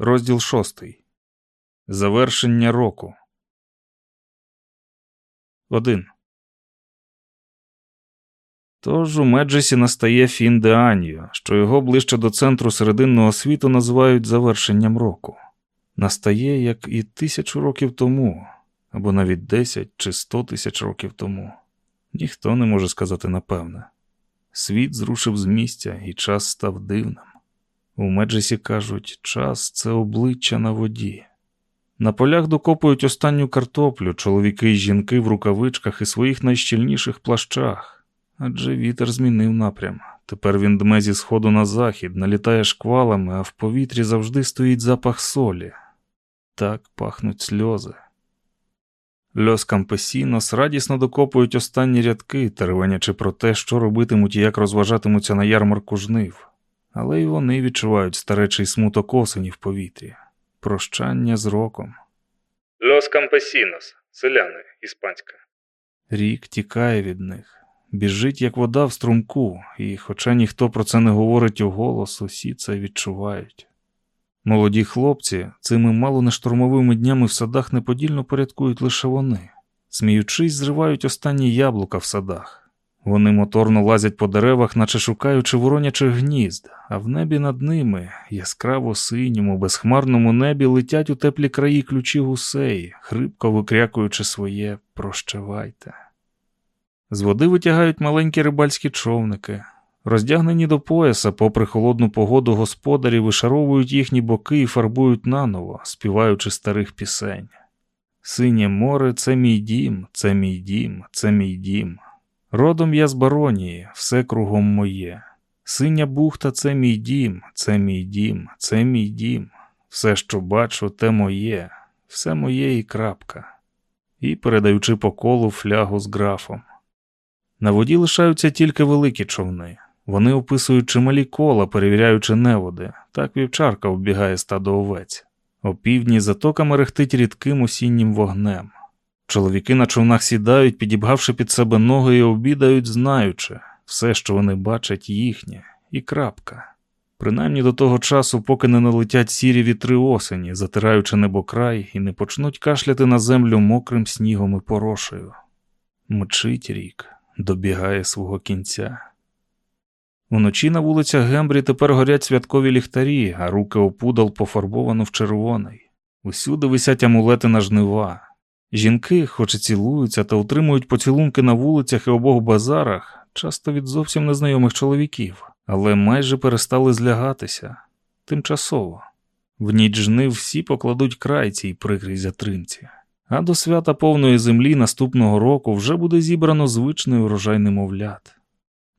Розділ шостий. Завершення року. 1. Тож у Меджесі настає фін де Аньо, що його ближче до центру серединного світу називають завершенням року. Настає, як і тисячу років тому, або навіть десять чи сто тисяч років тому. Ніхто не може сказати напевне. Світ зрушив з місця, і час став дивним. У Меджесі кажуть, час це обличчя на воді. На полях докопують останню картоплю, чоловіки й жінки в рукавичках і своїх найщільніших плащах. Адже вітер змінив напрям. Тепер він дме зі сходу на захід, налітає шквалами, а в повітрі завжди стоїть запах солі. Так пахнуть сльози. Льос Кампесінос радісно докопують останні рядки, теревенячи про те, що робитимуть і як розважатимуться на ярмарку жнив. Але й вони відчувають старечий смуток осені в повітрі, прощання з роком. Лос Кампесінос, селяни, іспанська. Рік тікає від них, біжить, як вода в струмку, і, хоча ніхто про це не говорить уголос, усі це відчувають. Молоді хлопці цими мало не штормовими днями в садах неподільно порядкують лише вони, сміючись, зривають останні яблука в садах. Вони моторно лазять по деревах, наче шукаючи воронячих гнізд, а в небі над ними, яскраво синьому, безхмарному небі, летять у теплі краї ключі гусей, хрипко викрякуючи своє прощавайте. З води витягають маленькі рибальські човники. Роздягнені до пояса, попри холодну погоду господарі вишаровують їхні боки і фарбують наново, співаючи старих пісень. Синє море це мій дім, це мій дім, це мій дім. Родом я з баронії, все кругом моє. Синя бухта це мій дім, це мій дім, це мій дім. Все, що бачу, те моє, все моє і крапка. І передаючи по колу флягу з графом. На воді лишаються тільки великі човни. Вони описують чималі кола, перевіряючи неводи. Так вівчарка оббігає стадо овець. Опівдні затоками рехтить рідким осіннім вогнем. Чоловіки на човнах сідають, підібгавши під себе ноги і обідають, знаючи, все, що вони бачать, їхнє, і крапка. Принаймні до того часу, поки не налетять сірі вітри осені, затираючи небокрай, і не почнуть кашляти на землю мокрим снігом і порошею. Мчить рік, добігає свого кінця. Уночі на вулицях Гембрі тепер горять святкові ліхтарі, а руки опудал пофарбовано в червоний. Усюди висять амулети на жнива. Жінки, хоч і цілуються та утримують поцілунки на вулицях і обох базарах, часто від зовсім незнайомих чоловіків, але майже перестали злягатися тимчасово. В ніч жнив всі покладуть край цій прикрій затримці, а до свята повної землі наступного року вже буде зібрано звичний урожай немовлят.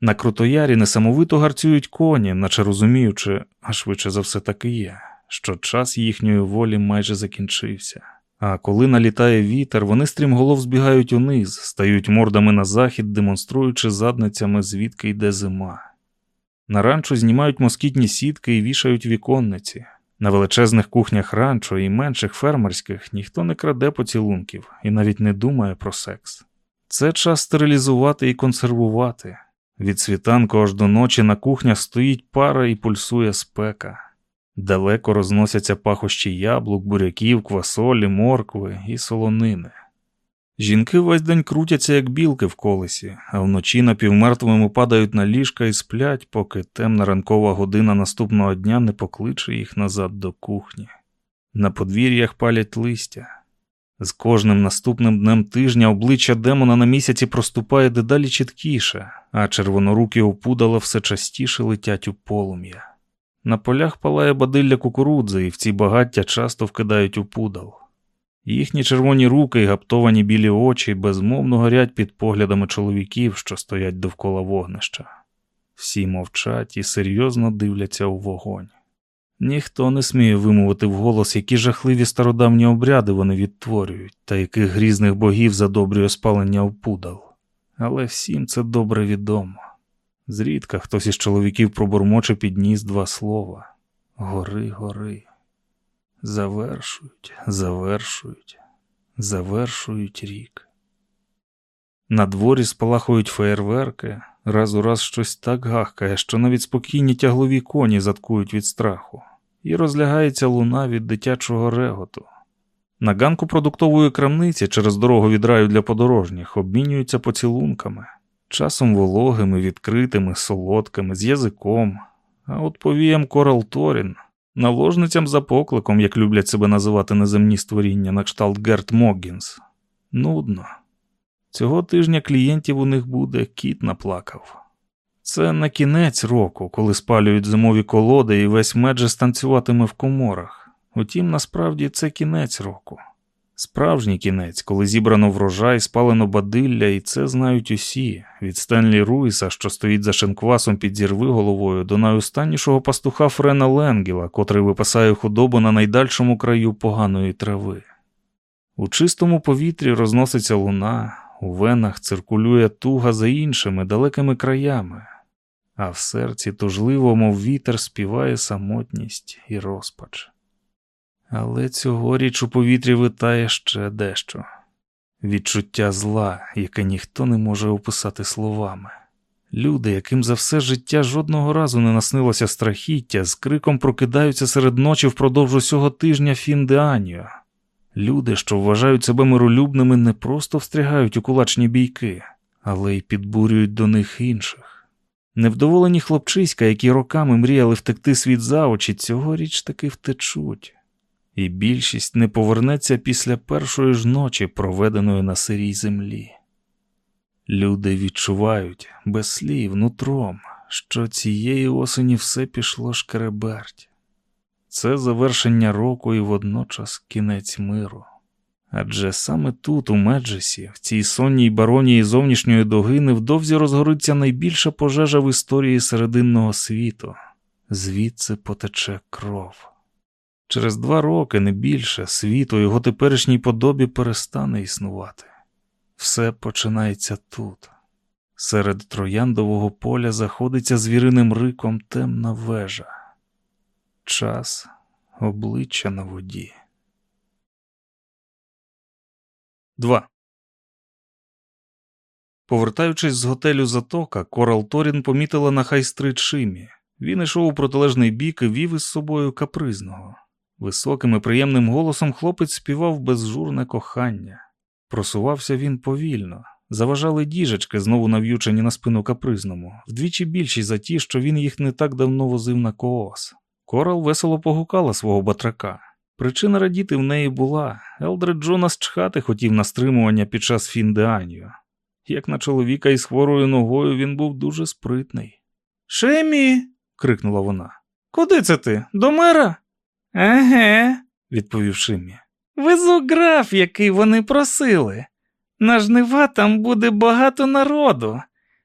На крутоярі несамовито гарцюють коні, наче розуміючи, а швидше за все так і є, що час їхньої волі майже закінчився. А коли налітає вітер, вони стрімголов збігають униз, стають мордами на захід, демонструючи задницями, звідки йде зима. На ранчо знімають москітні сітки і вішають віконниці. На величезних кухнях ранчо і менших фермерських ніхто не краде поцілунків і навіть не думає про секс. Це час стерилізувати і консервувати. Від світанку аж до ночі на кухнях стоїть пара і пульсує спека. Далеко розносяться пахощі яблук, буряків, квасолі, моркви і солонини. Жінки весь день крутяться, як білки в колесі, а вночі напівмертвими падають на ліжка і сплять, поки темна ранкова година наступного дня не покличе їх назад до кухні. На подвір'ях палять листя. З кожним наступним днем тижня обличчя демона на місяці проступає дедалі чіткіше, а червонорукі опудала все частіше летять у полум'я. На полях палає бадилля кукурудзи, і в ці багаття часто вкидають у пудал. Їхні червоні руки й гаптовані білі очі безмовно горять під поглядами чоловіків, що стоять довкола вогнища. Всі мовчать і серйозно дивляться у вогонь. Ніхто не сміє вимовити вголос, які жахливі стародавні обряди вони відтворюють, та яких грізних богів задобрює спалення опудал. Але всім це добре відомо. Зрідка хтось із чоловіків пробурмоче підніс два слова гори, гори. Завершують, завершують, завершують рік. На дворі спалахують феєрверки, раз у раз щось так гахкає, що навіть спокійні тяглові коні заткують від страху. і розлягається луна від дитячого реготу. На ганку продуктової крамниці через дорогу від раю для подорожніх обмінюються поцілунками, часом вологими, відкритими, солодкими, з язиком. А от повіям Корал Торін, наложницям за покликом, як люблять себе називати неземні створіння на кшталт Герт Моггінс. Нудно. Цього тижня клієнтів у них буде, кіт наплакав. Це на кінець року, коли спалюють зимові колоди і весь медже станцюватиме в коморах. Утім, насправді це кінець року. Справжній кінець, коли зібрано врожай, спалено бадилля, і це знають усі, від Стенлі Руїса, що стоїть за шинквасом під зірви головою, до найостаннішого пастуха Френа Ленгіла, котрий випасає худобу на найдальшому краю поганої трави. У чистому повітрі розноситься луна, у венах циркулює туга за іншими далекими краями, а в серці тужливо, мов вітер, співає самотність і розпач. Але цьогоріч у повітрі витає ще дещо відчуття зла, яке ніхто не може описати словами. Люди, яким за все життя жодного разу не наснилося страхіття, з криком прокидаються серед ночі впродовж усього тижня Фіндеаніо. Люди, що вважають себе миролюбними, не просто встрягають у кулачні бійки, але й підбурюють до них інших. Невдоволені хлопчиська, які роками мріяли втекти світ за очі, цьогоріч таки втечуть і більшість не повернеться після першої ж ночі, проведеної на сирій землі. Люди відчувають без слів, нутром, що цієї осені все пішло шкереберть. Це завершення року і водночас кінець миру. Адже саме тут, у Меджесі, в цій сонній баронії зовнішньої доги, невдовзі розгориться найбільша пожежа в історії серединного світу, звідси потече кров. Через два роки, не більше, світ у його теперішній подобі перестане існувати. Все починається тут. Серед трояндового поля заходиться звіриним риком темна вежа. Час обличчя на воді. 2. Повертаючись з готелю Затока, Корал Торін помітила на хайстрит Шимі. Він ішов у протилежний бік і вів із собою капризного. Високим і приємним голосом хлопець співав безжурне кохання. Просувався він повільно, заважали діжечки, знову нав'ючені на спину капризному, вдвічі більші за ті, що він їх не так давно возив на коос. Корал весело погукала свого батрака. Причина радіти в неї була Елдред Джонас чхати хотів на стримування під час фіндеанію. Як на чоловіка із хворою ногою він був дуже спритний. Шемі. крикнула вона. Куди це ти? До мера? Еге, відповів Шимі. Везу граф, який вони просили. На жнива там буде багато народу.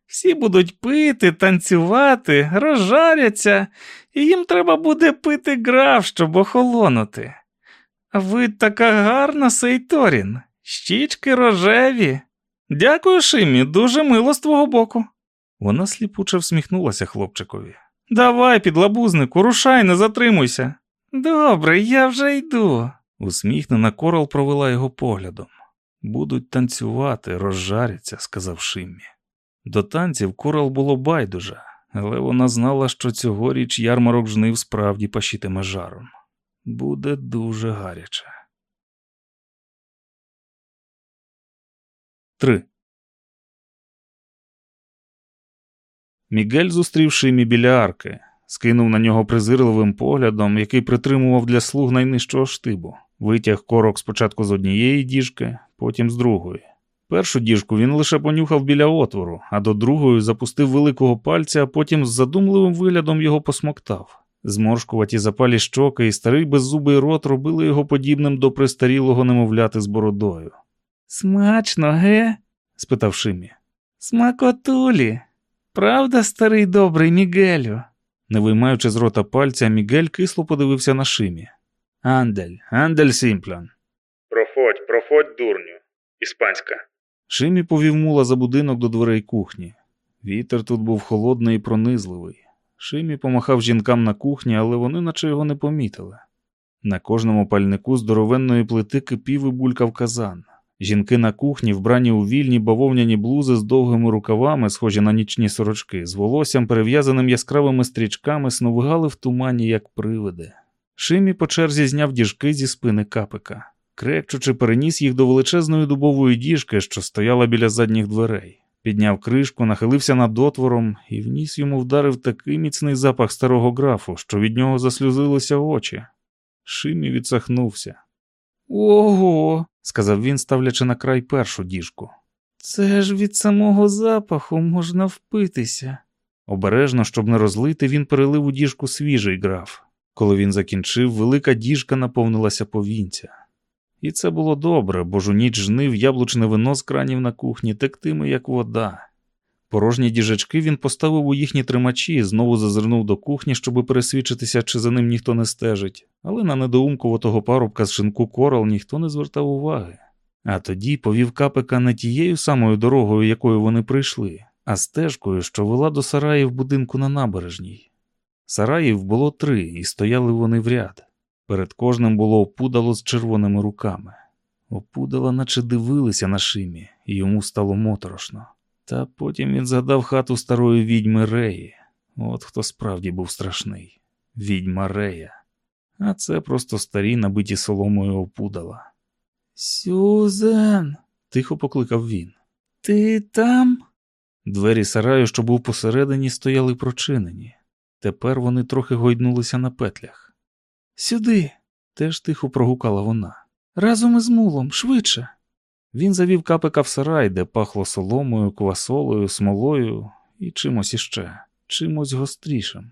Всі будуть пити, танцювати, розжаряться, і їм треба буде пити граф, щоб охолонути. А ви така гарна, Сейторін, щічки рожеві. Дякую, Шимі, дуже мило з твого боку. Вона сліпуче всміхнулася хлопчикові. Давай, підлабузнику, рушай, не затримуйся. Добре, я вже йду. Усміхнена корал провела його поглядом. Будуть танцювати, розжаряться, сказав Шиммі. До танців корал було байдуже, але вона знала, що цьогоріч ярмарок жнив справді пащитиме жаром. Буде дуже гаряче. 3. Мігель зустрів Шимі біля арки скинув на нього презирливим поглядом, який притримував для слуг найнижчого штибу, витяг корок спочатку з однієї діжки, потім з другої. Першу діжку він лише понюхав біля отвору, а до другої запустив великого пальця, а потім з задумливим виглядом його посмоктав. Зморшкуваті запалі щоки і старий беззубий рот робили його подібним до пристарілого немовляти з бородою. Смачно, ге? спитав Шимі. Смакотулі. Правда, старий добрий Мігелю? Не виймаючи з рота пальця, Мігель кисло подивився на шимі. Андель, Андель Сімплан. Проходь, проходь, дурню. Іспанська. Шимі повів мула за будинок до дверей кухні. Вітер тут був холодний і пронизливий. Шимі помахав жінкам на кухні, але вони наче його не помітили. На кожному пальнику здоровенної плити кипів і булькав казан. Жінки на кухні, вбрані у вільні бавовняні блузи з довгими рукавами, схожі на нічні сорочки, з волоссям, перев'язаним яскравими стрічками, сновигали в тумані, як привиди. Шимі по черзі зняв діжки зі спини капика, крекчучи, переніс їх до величезної дубової діжки, що стояла біля задніх дверей. Підняв кришку, нахилився над отвором і вніс йому вдарив такий міцний запах старого графу, що від нього заслюзилися очі. Шимі відсахнувся. Ого, сказав він, ставлячи на край першу діжку. Це ж від самого запаху можна впитися. Обережно, щоб не розлити, він перелив у діжку свіжий граф. Коли він закінчив, велика діжка наповнилася повінця. І це було добре, бо ж у ніч жнив яблучне вино з кранів на кухні тектиме, як вода. Порожні діжачки він поставив у їхні тримачі і знову зазирнув до кухні, щоби пересвідчитися, чи за ним ніхто не стежить, але на недоумкового парубка з шинку корал ніхто не звертав уваги. А тоді повів капика не тією самою дорогою, якою вони прийшли, а стежкою, що вела до сараїв будинку на набережній. Сараїв було три, і стояли вони в ряд. Перед кожним було опудало з червоними руками. Опудала, наче дивилися на шимі, і йому стало моторошно. Та потім він згадав хату старої відьми Реї. От хто справді був страшний відьма Рея. А це просто старі, набиті соломою опудала. Сюзен, тихо покликав він. Ти там? Двері сараю, що був посередині, стояли прочинені. Тепер вони трохи гойднулися на петлях. Сюди, теж тихо прогукала вона. Разом із мулом, швидше. Він завів капика в сарай, де пахло соломою, квасолою, смолою і чимось іще, чимось гострішим.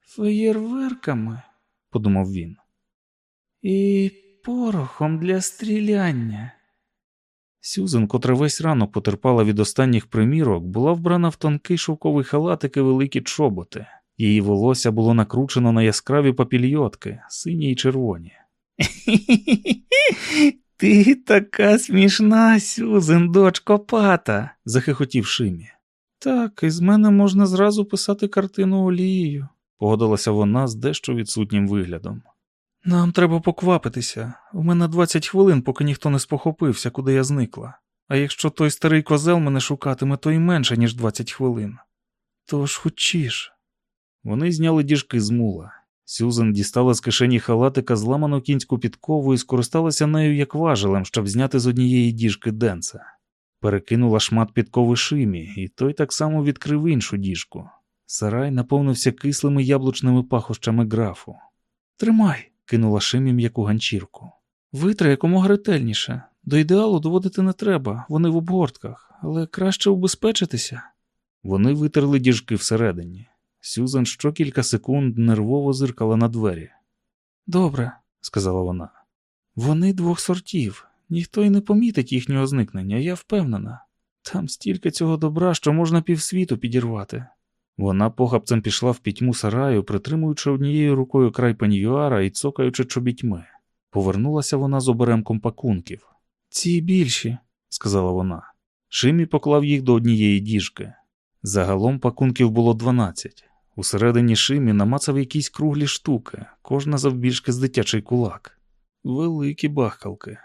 Феєрверками, подумав він, і порохом для стріляння. Сюзен, котра весь ранок потерпала від останніх примірок, була вбрана в тонкий шовковий халатик і великі чоботи. Її волосся було накручено на яскраві папільйотки, сині й червоні. Ти така смішна, Сюзен, дочко пата, захихотів Шимі. Так, із мене можна зразу писати картину олією, погодилася вона з дещо відсутнім виглядом. Нам треба поквапитися. У мене 20 хвилин, поки ніхто не спохопився, куди я зникла. А якщо той старий козел мене шукатиме, то й менше, ніж 20 хвилин. Тож хочеш. Вони зняли діжки з мула. Сюзан дістала з кишені халатика зламану кінську підкову і скористалася нею як важелем, щоб зняти з однієї діжки денца. Перекинула шмат підкови шимі, і той так само відкрив іншу діжку. Сарай наповнився кислими яблучними пахощами графу. Тримай, кинула шимі м'яку ганчірку. Витри якомога ретельніше. До ідеалу доводити не треба, вони в обгортках, але краще убезпечитися. Вони витерли діжки всередині. Сюзан що кілька секунд нервово зиркала на двері. Добре, сказала вона. Вони двох сортів. Ніхто й не помітить їхнього зникнення, я впевнена. Там стільки цього добра, що можна півсвіту підірвати. Вона похапцем пішла в пітьму сараю, притримуючи однією рукою край паньюара і цокаючи чобітьми. Повернулася вона з оберемком пакунків. Ці більші, сказала вона. Шимі поклав їх до однієї діжки. Загалом пакунків було дванадцять. Усередині шимі намацав якісь круглі штуки, кожна завбільшки з дитячий кулак. Великі бахкалки.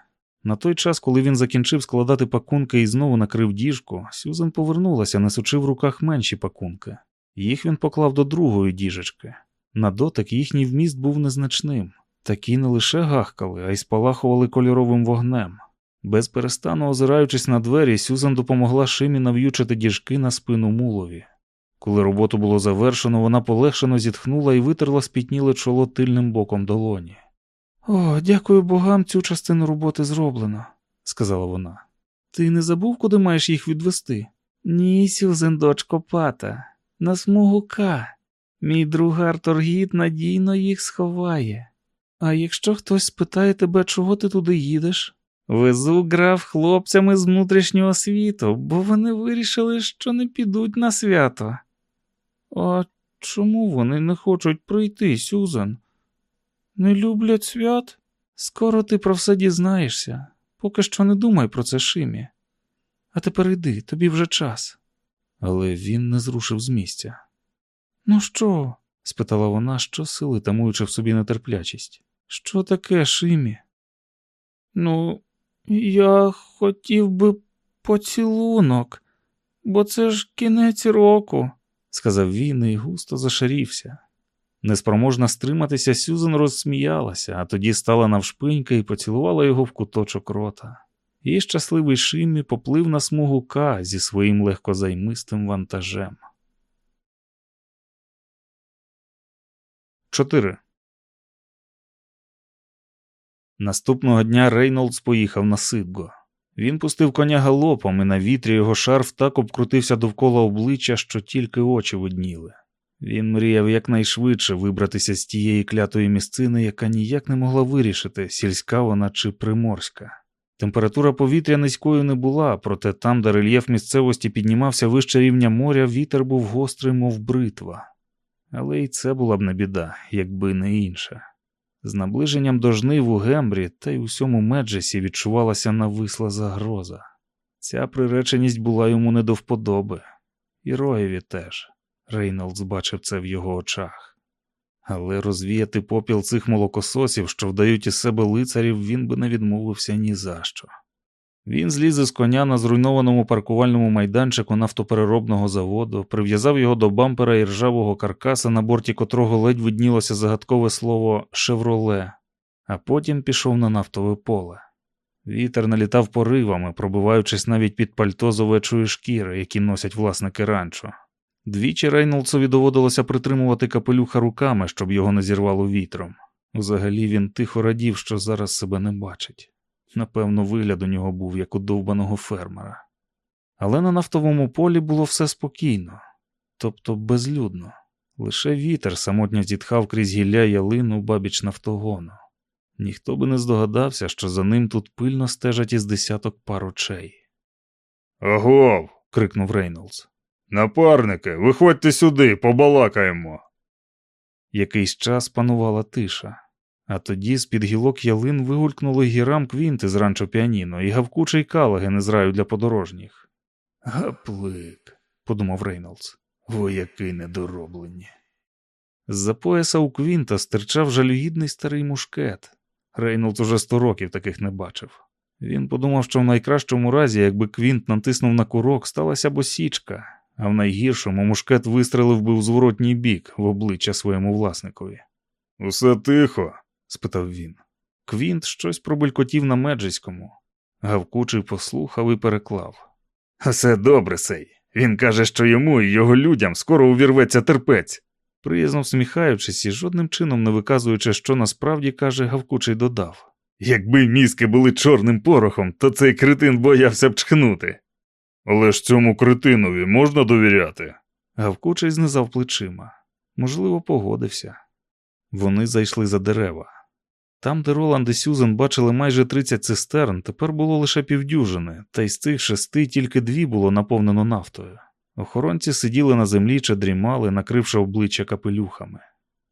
На той час, коли він закінчив складати пакунки і знову накрив діжку, Сюзан повернулася, несучи в руках менші пакунки. Їх він поклав до другої діжечки. На дотик їхній вміст був незначним. Такі не лише гахкали, а й спалахували кольоровим вогнем. Без перестану озираючись на двері, Сюзан допомогла Шимі нав'ючити діжки на спину мулові. Коли роботу було завершено, вона полегшено зітхнула і витерла спітніле чоло тильним боком долоні. О, дякую богам, цю частину роботи зроблено, сказала вона. Ти не забув, куди маєш їх відвести? Ні, Сюзен, дочко пата, на смугу К. Мій другар торгіт надійно їх сховає. А якщо хтось спитає тебе, чого ти туди їдеш? Везу граф хлопцями з внутрішнього світу, бо вони вирішили, що не підуть на свято. А чому вони не хочуть прийти, Сюзан? Не люблять свят? Скоро ти про все дізнаєшся. Поки що не думай про це Шимі. А тепер йди, тобі вже час. Але він не зрушив з місця. Ну що? спитала вона, що сили тамуючи в собі нетерплячість. Що таке, Шимі? Ну, я хотів би поцілунок, бо це ж кінець року, сказав він і густо зашарівся. Неспроможна стриматися, Сюзен розсміялася, а тоді стала навшпиньки і поцілувала його в куточок рота. І щасливий Шиммі поплив на смугу К зі своїм легкозаймистим вантажем. 4. Наступного дня Рейнолдс поїхав на Сидго. Він пустив коня галопом, і на вітрі його шарф так обкрутився довкола обличчя, що тільки очі видніли. Він мріяв якнайшвидше вибратися з тієї клятої місцини, яка ніяк не могла вирішити, сільська вона чи приморська. Температура повітря низькою не була, проте там, де рельєф місцевості піднімався вище рівня моря, вітер був гострий, мов бритва. Але й це була б не біда, якби не інше. З наближенням до жнив у Гембрі та й усьому Меджесі відчувалася нависла загроза. Ця приреченість була йому не до вподоби, і Роєві теж. Рейнолдс бачив це в його очах. Але розвіяти попіл цих молокососів, що вдають із себе лицарів, він би не відмовився ні за що. Він зліз із коня на зруйнованому паркувальному майданчику нафтопереробного заводу, прив'язав його до бампера і ржавого каркаса, на борті котрого ледь виднілося загадкове слово шевроле, а потім пішов на нафтове поле. Вітер налітав поривами, пробиваючись навіть під пальто з овечої шкіри, які носять власники ранчо. Двічі Рейнолдсові доводилося притримувати капелюха руками, щоб його не зірвало вітром. Взагалі він тихо радів, що зараз себе не бачить. Напевно, вигляд у нього був як у довбаного фермера. Але на нафтовому полі було все спокійно, тобто безлюдно. Лише вітер самотньо зітхав крізь гілля ялину бабіч нафтогону. Ніхто би не здогадався, що за ним тут пильно стежать із десяток пар очей. Агов! крикнув Рейнолдс. Напарники, виходьте сюди, побалакаємо. Якийсь час панувала тиша, а тоді з-під гілок ялин вигулькнули гірам квінти з ранчо піаніно і гавкучий калаген із раю для подорожніх. Гаплик, подумав Рейнолдс, вояки недороблені. З-за пояса у Квінта стирчав жалюгідний старий мушкет. Рейнолдс уже сто років таких не бачив. Він подумав, що в найкращому разі, якби Квінт натиснув на курок, сталася б осічка, а в найгіршому мушкет вистрелив би у зворотній бік в обличчя своєму власникові. Усе тихо? Спитав він. Квінт щось пробелькотів на меджиському. Гавкучий послухав і переклав. Все добре, сей. Він каже, що йому і його людям скоро увірветься терпець. Приязно всміхаючись і жодним чином не виказуючи, що насправді каже, Гавкучий додав. Якби мізки були чорним порохом, то цей критин боявся б чхнути. Але ж цьому критинові можна довіряти? Гавкучий знизав плечима. Можливо, погодився. Вони зайшли за дерева. Там, де Роланд і Сюзен бачили майже 30 цистерн, тепер було лише півдюжини, та й з цих шести тільки дві було наповнено нафтою. Охоронці сиділи на землі чи дрімали, накривши обличчя капелюхами.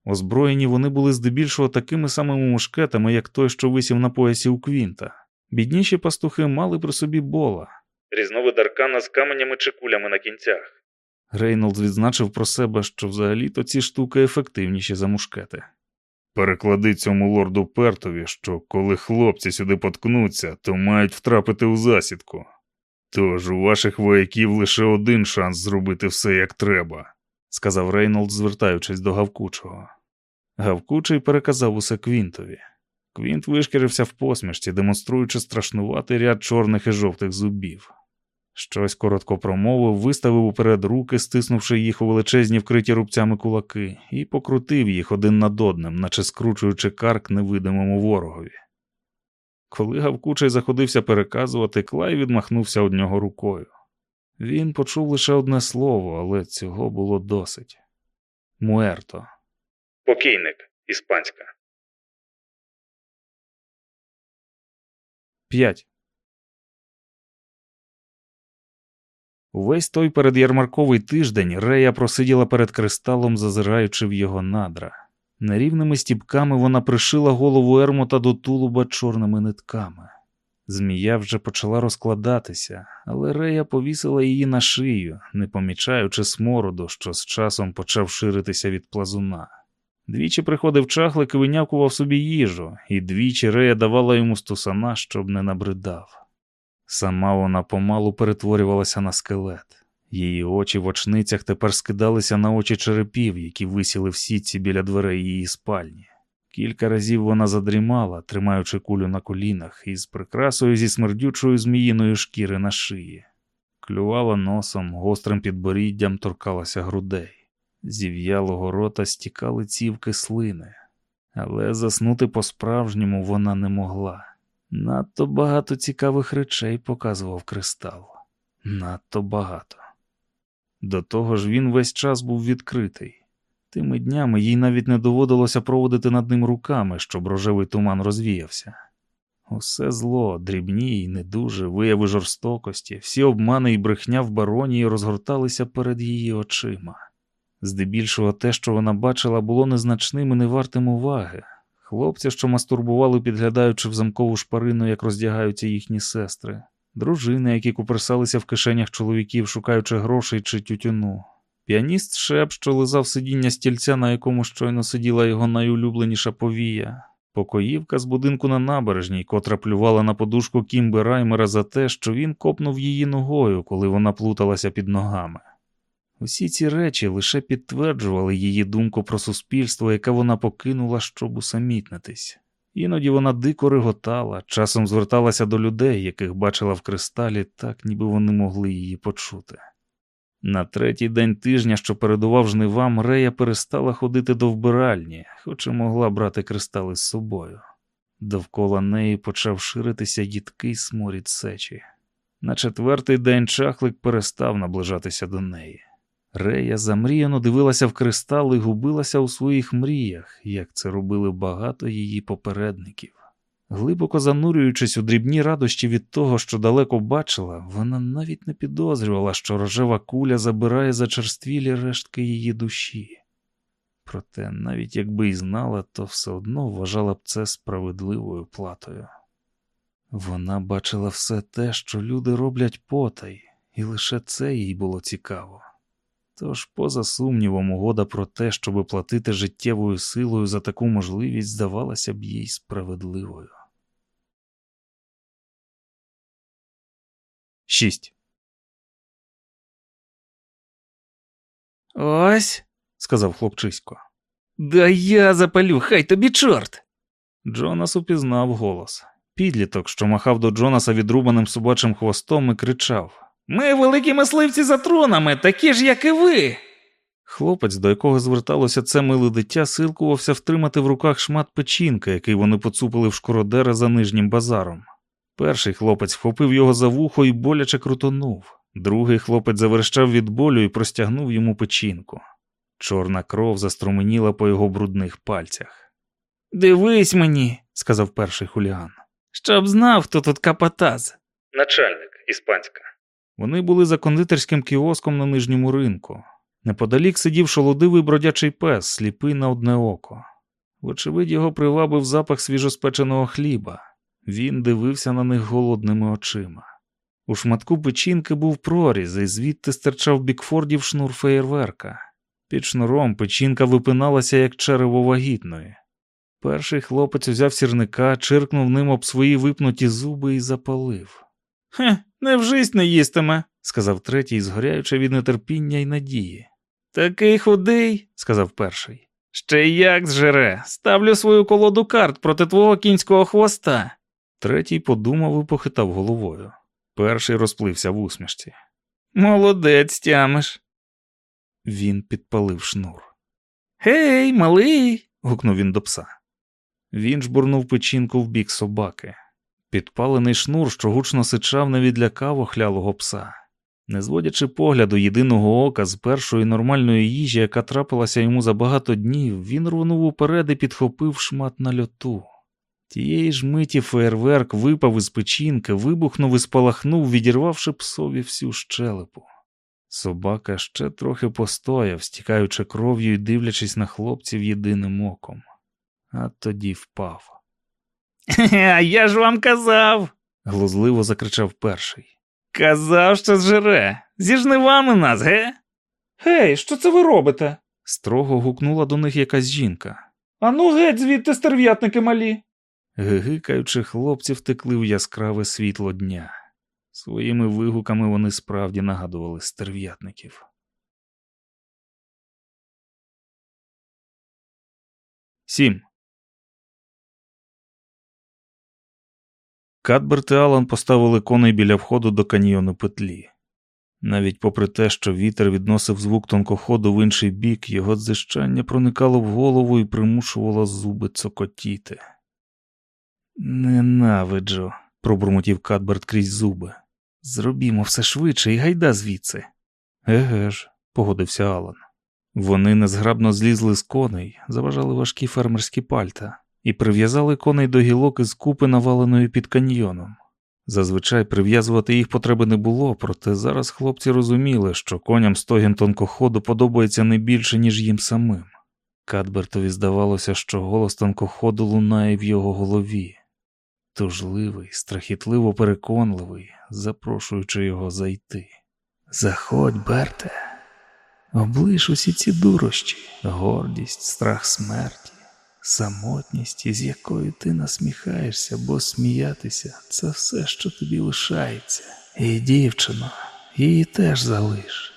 Озброєні вони були здебільшого такими самими мушкетами, як той, що висів на поясі у Квінта. Бідніші пастухи мали при собі бола. Різновид аркана з каменями чи кулями на кінцях. Рейнолдс відзначив про себе, що взагалі-то ці штуки ефективніші за мушкети. Переклади цьому лорду Пертові, що коли хлопці сюди поткнуться, то мають втрапити у засідку. Тож у ваших вояків лише один шанс зробити все як треба, сказав Рейнолдс, звертаючись до Гавкучого. Гавкучий переказав усе Квінтові. Квінт вишкірився в посмішці, демонструючи страшнуватий ряд чорних і жовтих зубів. Щось коротко промовив, виставив уперед руки, стиснувши їх у величезні вкриті рубцями кулаки, і покрутив їх один над одним, наче скручуючи карк невидимому ворогові. Коли Гавкучий заходився переказувати, Клай відмахнувся од нього рукою. Він почув лише одне слово, але цього було досить. Муерто. Покійник, іспанська. 5. Увесь той передярмарковий тиждень Рея просиділа перед кристалом, зазираючи в його надра. Нерівними стіпками вона пришила голову Ермота до тулуба чорними нитками. Змія вже почала розкладатися, але Рея повісила її на шию, не помічаючи смороду, що з часом почав ширитися від плазуна. Двічі приходив чахлик і винявкував собі їжу, і двічі Рея давала йому стусана, щоб не набридав. Сама вона помалу перетворювалася на скелет, Її очі в очницях тепер скидалися на очі черепів, які висіли в сітці біля дверей її спальні. Кілька разів вона задрімала, тримаючи кулю на колінах, із прикрасою зі смердючою зміїної шкіри на шиї. Клювала носом, гострим підборіддям торкалася грудей. Зі в'ялого рота стікали цівки слини, але заснути по-справжньому вона не могла. Надто багато цікавих речей показував кристал. Надто багато. До того ж, він весь час був відкритий. Тими днями їй навіть не доводилося проводити над ним руками, щоб рожевий туман розвіявся. Усе зло, дрібні й недуже, вияви жорстокості, всі обмани і брехня в баронії розгорталися перед її очима. Здебільшого те, що вона бачила, було незначним і не вартим уваги. Хлопці, що мастурбували, підглядаючи в замкову шпарину, як роздягаються їхні сестри, дружини, які куперсалися в кишенях чоловіків, шукаючи грошей чи тютюну. Піаніст Шеп, що лизав сидіння стільця, на якому щойно сиділа його найулюбленіша повія, покоївка з будинку на набережній, котра плювала на подушку Кімби Раймера за те, що він копнув її ногою, коли вона плуталася під ногами. Усі ці речі лише підтверджували її думку про суспільство, яке вона покинула, щоб усамітнитись. Іноді вона дико реготала, часом зверталася до людей, яких бачила в кристалі, так ніби вони могли її почути. На третій день тижня, що передував жнивам, Рея перестала ходити до вбиральні, хоч і могла брати кристали з собою. Довкола неї почав ширитися їдкий сморід сечі. На четвертий день чахлик перестав наближатися до неї. Рея замріяно дивилася в кристал і губилася у своїх мріях, як це робили багато її попередників. Глибоко занурюючись у дрібні радощі від того, що далеко бачила, вона навіть не підозрювала, що рожева куля забирає зачерствілі рештки її душі. Проте, навіть якби й знала, то все одно вважала б це справедливою платою. Вона бачила все те, що люди роблять потай, і лише це їй було цікаво. Тож, поза сумнівом, угода про те, щоби платити життєвою силою за таку можливість, здавалася б їй справедливою. 6. Ось, сказав хлопчисько. да я запалю, хай тобі чорт. Джонас упізнав голос. Підліток, що махав до Джонаса відрубаним собачим хвостом, і кричав Ми великі мисливці за тронами, такі ж, як і ви. Хлопець, до якого зверталося це миле дитя, силкувався втримати в руках шмат печінка, який вони поцупили в шкородера за нижнім базаром. Перший хлопець вхопив його за вухо і боляче крутонув. Другий хлопець заверщав від болю і простягнув йому печінку. Чорна кров заструменіла по його брудних пальцях. Дивись мені, сказав перший хуліган. щоб знав, хто тут капатаз. Начальник, іспанська. Вони були за кондитерським кіоском на нижньому ринку. Неподалік сидів шолодивий бродячий пес, сліпий на одне око. Вочевидь, його привабив запах свіжоспеченого хліба. Він дивився на них голодними очима. У шматку печінки був проріз, і звідти стирчав бікфордів шнур феєрверка. Під шнуром печінка випиналася, як черево вагітної. Перший хлопець узяв сірника, чиркнув ним об свої випнуті зуби і запалив. Хе, невжись не їстиме, сказав третій, згоряючи від нетерпіння й надії. Такий худий, сказав перший. Ще як зжере, ставлю свою колоду карт проти твого кінського хвоста. Третій подумав і похитав головою. Перший розплився в усмішці. Молодець тямиш. Він підпалив шнур. Гей, малий. гукнув він до пса. Він жбурнув печінку в бік собаки. Підпалений шнур, що гучно сичав, не відлякав охлялого пса. Не зводячи погляду єдиного ока з першої нормальної їжі, яка трапилася йому за багато днів, він рвонув уперед і підхопив шмат на льоту. Тієї ж миті феєрверк випав із печінки, вибухнув і спалахнув, відірвавши псові всю щелепу. Собака ще трохи постояв, стікаючи кров'ю і дивлячись на хлопців єдиним оком, а тоді впав. А я ж вам казав, глузливо закричав перший. Казав, що зжере. Зі жнивами нас, ге? Гей, що це ви робите? строго гукнула до них якась жінка. Ану геть звідти стерв'ятники малі. Гигикаючи, хлопці втекли в яскраве світло дня. Своїми вигуками вони справді нагадували стерв'ятників. Сім. Кадберт і Алан поставили коней біля входу до каньйону петлі. Навіть попри те, що вітер відносив звук тонкоходу в інший бік, його дзищання проникало в голову і примушувало зуби цокотіти. Ненавиджу, пробурмотів Кадберт крізь зуби. Зробімо все швидше і гайда звідси. Еге ж, погодився Алан. Вони незграбно злізли з коней, заважали важкі фермерські пальта і прив'язали коней до гілок із купи, наваленої під каньйоном. Зазвичай прив'язувати їх потреби не було, проте зараз хлопці розуміли, що коням стогін тонкоходу подобається не більше, ніж їм самим. Кадбертові здавалося, що голос тонкоходу лунає в його голові, тужливий, страхітливо переконливий, запрошуючи його зайти. Заходь, Берте, облиш усі ці дурощі, гордість, страх смерті самотність, із якою ти насміхаєшся, бо сміятися це все, що тобі лишається. І, дівчино, її теж залиш.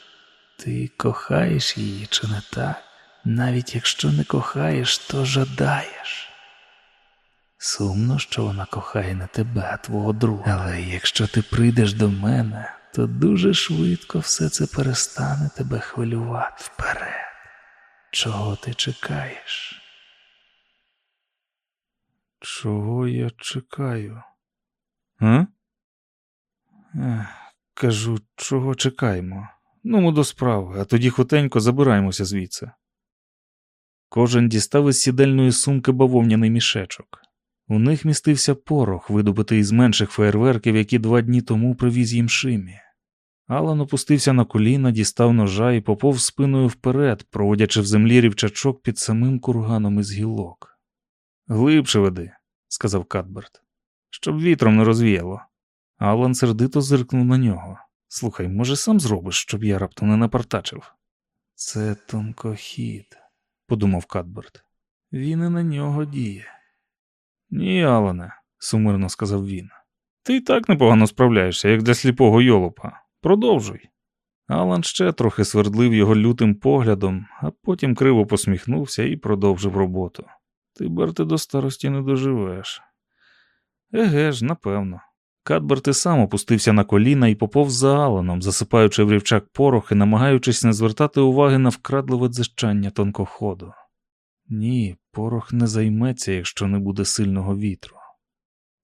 Ти кохаєш її, чи не так? Навіть якщо не кохаєш, то жадаєш. Сумно, що вона кохає не тебе, а твого друга. Але якщо ти прийдеш до мене, то дуже швидко все це перестане тебе хвилювати вперед. Чого ти чекаєш? Чого я чекаю? А? Ех, кажу, чого чекаємо? Ну, ми до справи, а тоді хутенько забираємося звідси. Кожен дістав із сідельної сумки бавовняний мішечок. У них містився порох, видобутий із менших феєрверків, які два дні тому привіз їм шимі. Алан опустився на коліна, дістав ножа і поповз спиною вперед, проводячи в землі рівчачок під самим курганом із гілок. Глибше веди, сказав Кадберт, щоб вітром не розвіяло. Алан сердито зиркнув на нього. Слухай, може, сам зробиш, щоб я раптом не напартачив? Це тонкохід, подумав Кадберт. Він і на нього діє. Ні, Алане, сумирно сказав він. Ти й так непогано справляєшся, як для сліпого йолопа. Продовжуй. Алан ще трохи свердлив його лютим поглядом, а потім криво посміхнувся і продовжив роботу. Ти, Берте, до старості не доживеш. Еге ж, напевно. Кадберт і сам опустився на коліна і поповз за Аланом, засипаючи в рівчак порох і намагаючись не звертати уваги на вкрадливе дзищання тонкоходу. Ні, порох не займеться, якщо не буде сильного вітру.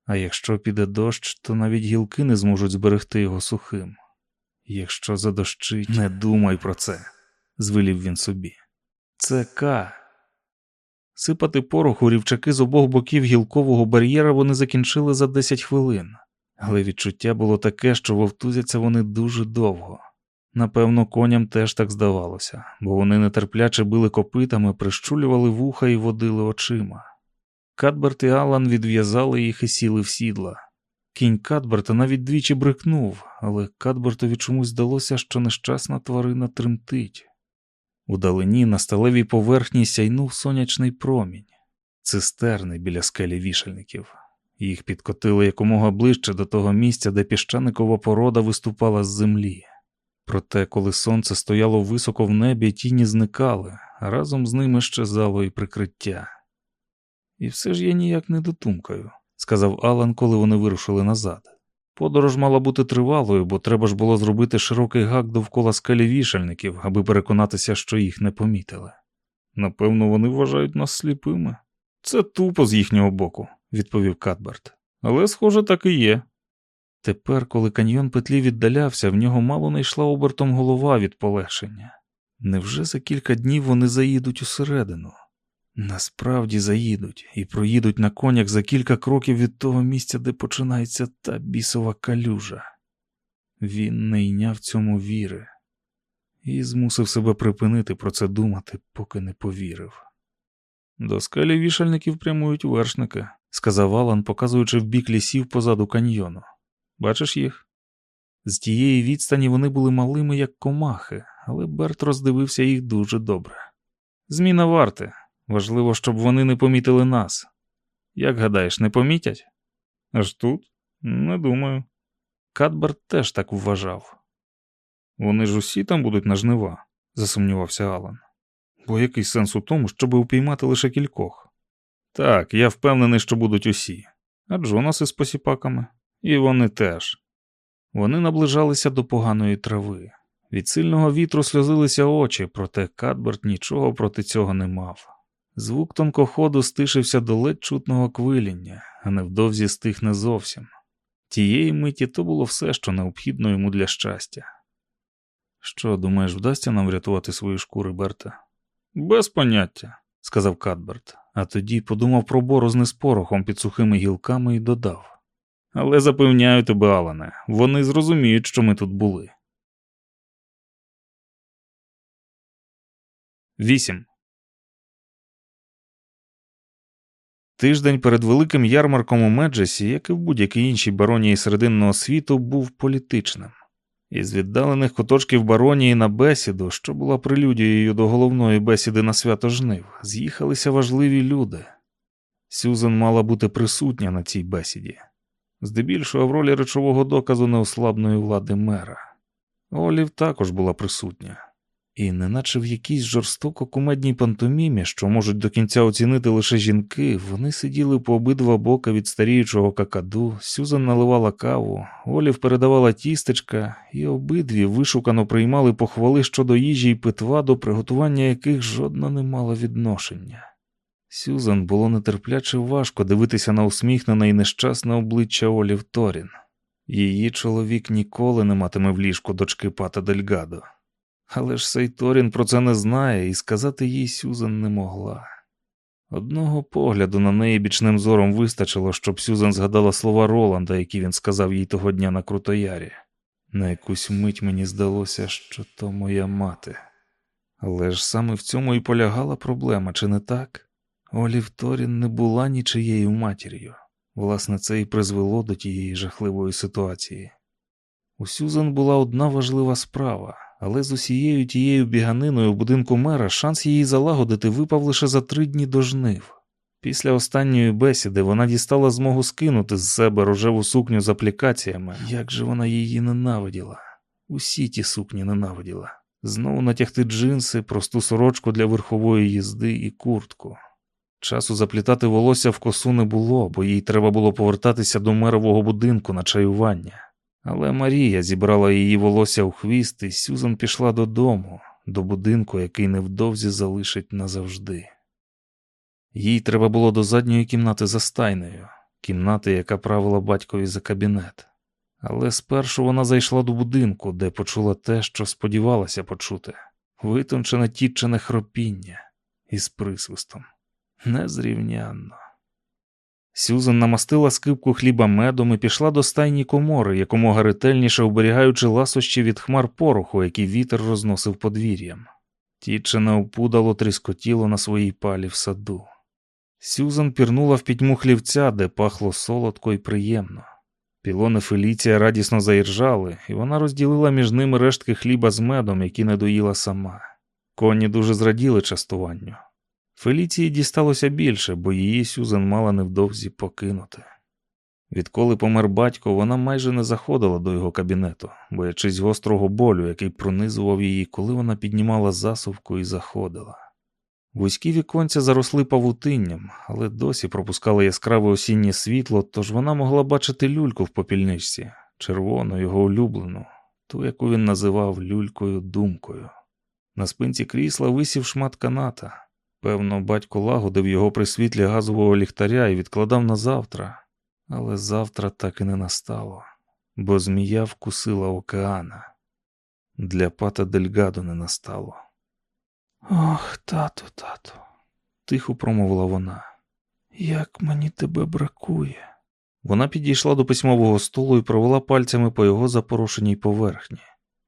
А якщо піде дощ, то навіть гілки не зможуть зберегти його сухим. Якщо задощить, не думай про це, звелів він собі. Це К. Сипати порох у рівчаки з обох боків гілкового бар'єра вони закінчили за 10 хвилин, але відчуття було таке, що вовтузяться вони дуже довго. Напевно, коням теж так здавалося, бо вони нетерпляче били копитами, прищулювали вуха і водили очима. Кадберт і Алан відв'язали їх і сіли в сідла. Кінь Кадберта навіть двічі брикнув, але Кадбертові чомусь здалося, що нещасна тварина тремтить. Удалині на сталевій поверхні сяйнув сонячний промінь, цистерни біля скелі вішальників. Їх підкотили якомога ближче до того місця, де піщаникова порода виступала з землі. Проте, коли сонце стояло високо в небі, тіні зникали, а разом з ними щезало і прикриття. І все ж я ніяк не дотумкаю, сказав Алан, коли вони вирушили назад. Подорож мала бути тривалою, бо треба ж було зробити широкий гак довкола скелі вішальників, аби переконатися, що їх не помітили. Напевно, вони вважають нас сліпими. Це тупо з їхнього боку, відповів Кадберт. Але, схоже, так і є. Тепер, коли каньйон петлі віддалявся, в нього мало не йшла обертом голова від полегшення. Невже за кілька днів вони заїдуть усередину? Насправді заїдуть і проїдуть на конях за кілька кроків від того місця, де починається та бісова калюжа. Він не йняв цьому віри і змусив себе припинити про це думати, поки не повірив. До скелі вішальників прямують вершники, сказав Алан, показуючи в бік лісів позаду каньйону. Бачиш їх? З тієї відстані вони були малими, як комахи, але Берт роздивився їх дуже добре. Зміна варти. Важливо, щоб вони не помітили нас. Як гадаєш, не помітять? Аж тут? Не думаю. Кадберт теж так вважав. Вони ж усі там будуть на жнива, засумнівався Алан. Бо який сенс у тому, щоб упіймати лише кількох? Так, я впевнений, що будуть усі. А Джонас із посіпаками. І вони теж. Вони наближалися до поганої трави. Від сильного вітру сльозилися очі, проте Кадберт нічого проти цього не мав. Звук тонкоходу стишився до ледь чутного квиління, а невдовзі стихне зовсім. Тієї миті то було все, що необхідно йому для щастя. Що, думаєш, вдасться нам врятувати свої шкури, Берте? Без поняття, сказав Кадберт, а тоді подумав про борозни з порохом під сухими гілками і додав. Але запевняю тебе, Алане, вони зрозуміють, що ми тут були. 8. Тиждень перед великим ярмарком у Меджесі, як і в будь-якій іншій баронії серединного світу, був політичним. Із віддалених куточків баронії на бесіду, що була прелюдією до головної бесіди на свято жнив, з'їхалися важливі люди. Сюзан мала бути присутня на цій бесіді, здебільшого в ролі речового доказу неослабної влади мера. Олів також була присутня. І, неначе в якійсь жорстоко кумедній пантомімі, що можуть до кінця оцінити лише жінки, вони сиділи по обидва бока від старіючого какаду, Сюзан наливала каву, Олів передавала тістечка, і обидві вишукано приймали похвали щодо їжі і питва, до приготування яких жодна не мала відношення. Сюзан було нетерпляче важко дивитися на усміхнене і нещасне обличчя Олів Торін. Її чоловік ніколи не матиме в ліжку дочки Пата Дельгадо. Але ж Сейторін про це не знає і сказати їй Сюзан не могла. Одного погляду на неї бічним зором вистачило, щоб Сюзан згадала слова Роланда, які він сказав їй того дня на Крутоярі. На якусь мить мені здалося, що то моя мати. Але ж саме в цьому і полягала проблема, чи не так? Олів Торін не була нічиєю матір'ю. Власне, це і призвело до тієї жахливої ситуації. У Сюзан була одна важлива справа але з усією тією біганиною в будинку мера шанс її залагодити випав лише за три дні до жнив. Після останньої бесіди вона дістала змогу скинути з себе рожеву сукню з аплікаціями. Як же вона її ненавиділа? Усі ті сукні ненавиділа. Знову натягти джинси, просту сорочку для верхової їзди і куртку. Часу заплітати волосся в косу не було, бо їй треба було повертатися до мерового будинку на чаювання. Але Марія зібрала її волосся у хвіст, і Сюзан пішла додому, до будинку, який невдовзі залишить назавжди. Їй треба було до задньої кімнати за стайнею, кімнати, яка правила батькові за кабінет. Але спершу вона зайшла до будинку, де почула те, що сподівалася почути витончене тітчене хропіння із присвистом. Незрівнянно. Сюзан намастила скипку хліба медом і пішла до стайні комори, якомога ретельніше оберігаючи ласощі від хмар пороху, який вітер розносив подвір'ям. Тічене опудало тріскотіло на своїй палі в саду. Сюзан пірнула в пітьму хлівця, де пахло солодко і приємно. Пілони Феліція радісно заіржали, і вона розділила між ними рештки хліба з медом, які не доїла сама. Коні дуже зраділи частуванню. Феліції дісталося більше, бо її Сюзан мала невдовзі покинути. Відколи помер батько, вона майже не заходила до його кабінету, боячись гострого болю, який пронизував її, коли вона піднімала засувку і заходила. Вузькі віконця заросли павутинням, але досі пропускали яскраве осіннє світло, тож вона могла бачити люльку в попільничці, червону, його улюблену, ту, яку він називав люлькою думкою. На спинці крісла висів шмат каната. Певно, батько лагодив його при світлі газового ліхтаря і відкладав на завтра, але завтра так і не настало, бо змія вкусила океана. Для пата Дельгадо не настало. Ох, тату, тату, тихо промовила вона. Як мені тебе бракує. Вона підійшла до письмового столу і провела пальцями по його запорошеній поверхні.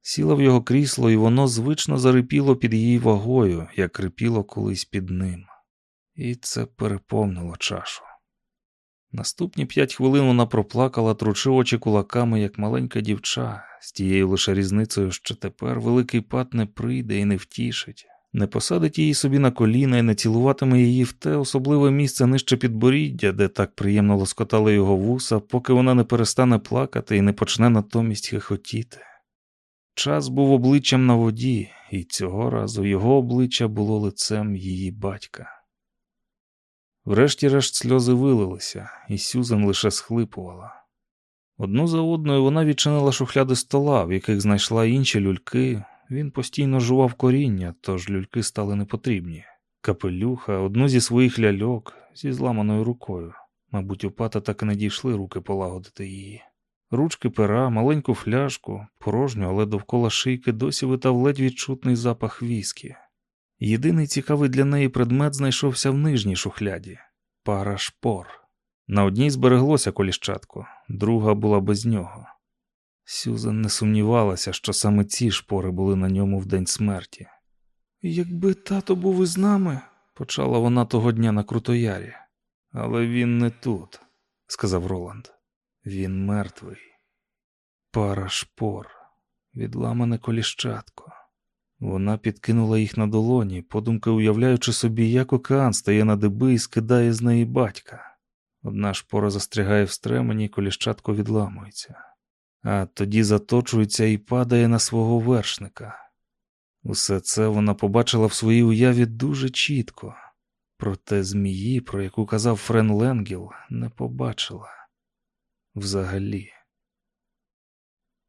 Сіла в його крісло, і воно звично зарипіло під її вагою, як рипіло колись під ним, і це переповнило чашу. Наступні п'ять хвилин вона проплакала, тручи очі кулаками, як маленька дівча, з тією лише різницею, що тепер великий пат не прийде і не втішить, Не посадить її собі на коліна і не цілуватиме її в те особливе місце нижче підборіддя, де так приємно лоскотали його вуса, поки вона не перестане плакати і не почне натомість хихотіти. Час був обличчям на воді, і цього разу його обличчя було лицем її батька. Врешті-решт сльози вилилися, і Сюзан лише схлипувала. Одну за одною вона відчинила шухляди стола, в яких знайшла інші люльки. Він постійно жував коріння, тож люльки стали непотрібні. Капелюха, одну зі своїх ляльок зі зламаною рукою. Мабуть, у пата так і не дійшли руки полагодити її. Ручки пера, маленьку фляжку, порожню, але довкола шийки досі витав ледь відчутний запах віскі. Єдиний цікавий для неї предмет знайшовся в нижній шухляді пара шпор. На одній збереглося коліщатко, друга була без нього. Сюзан не сумнівалася, що саме ці шпори були на ньому в день смерті. Якби тато був із нами, почала вона того дня на Крутоярі. Але він не тут, сказав Роланд. Він мертвий. Пара шпор, відламане коліщатко. Вона підкинула їх на долоні, подумки уявляючи собі, як океан стає на диби і скидає з неї батька. Одна шпора застрягає в стремені, коліщатко відламується, а тоді заточується і падає на свого вершника. Усе це вона побачила в своїй уяві дуже чітко, проте змії, про яку казав Френ Ленгіл, не побачила взагалі.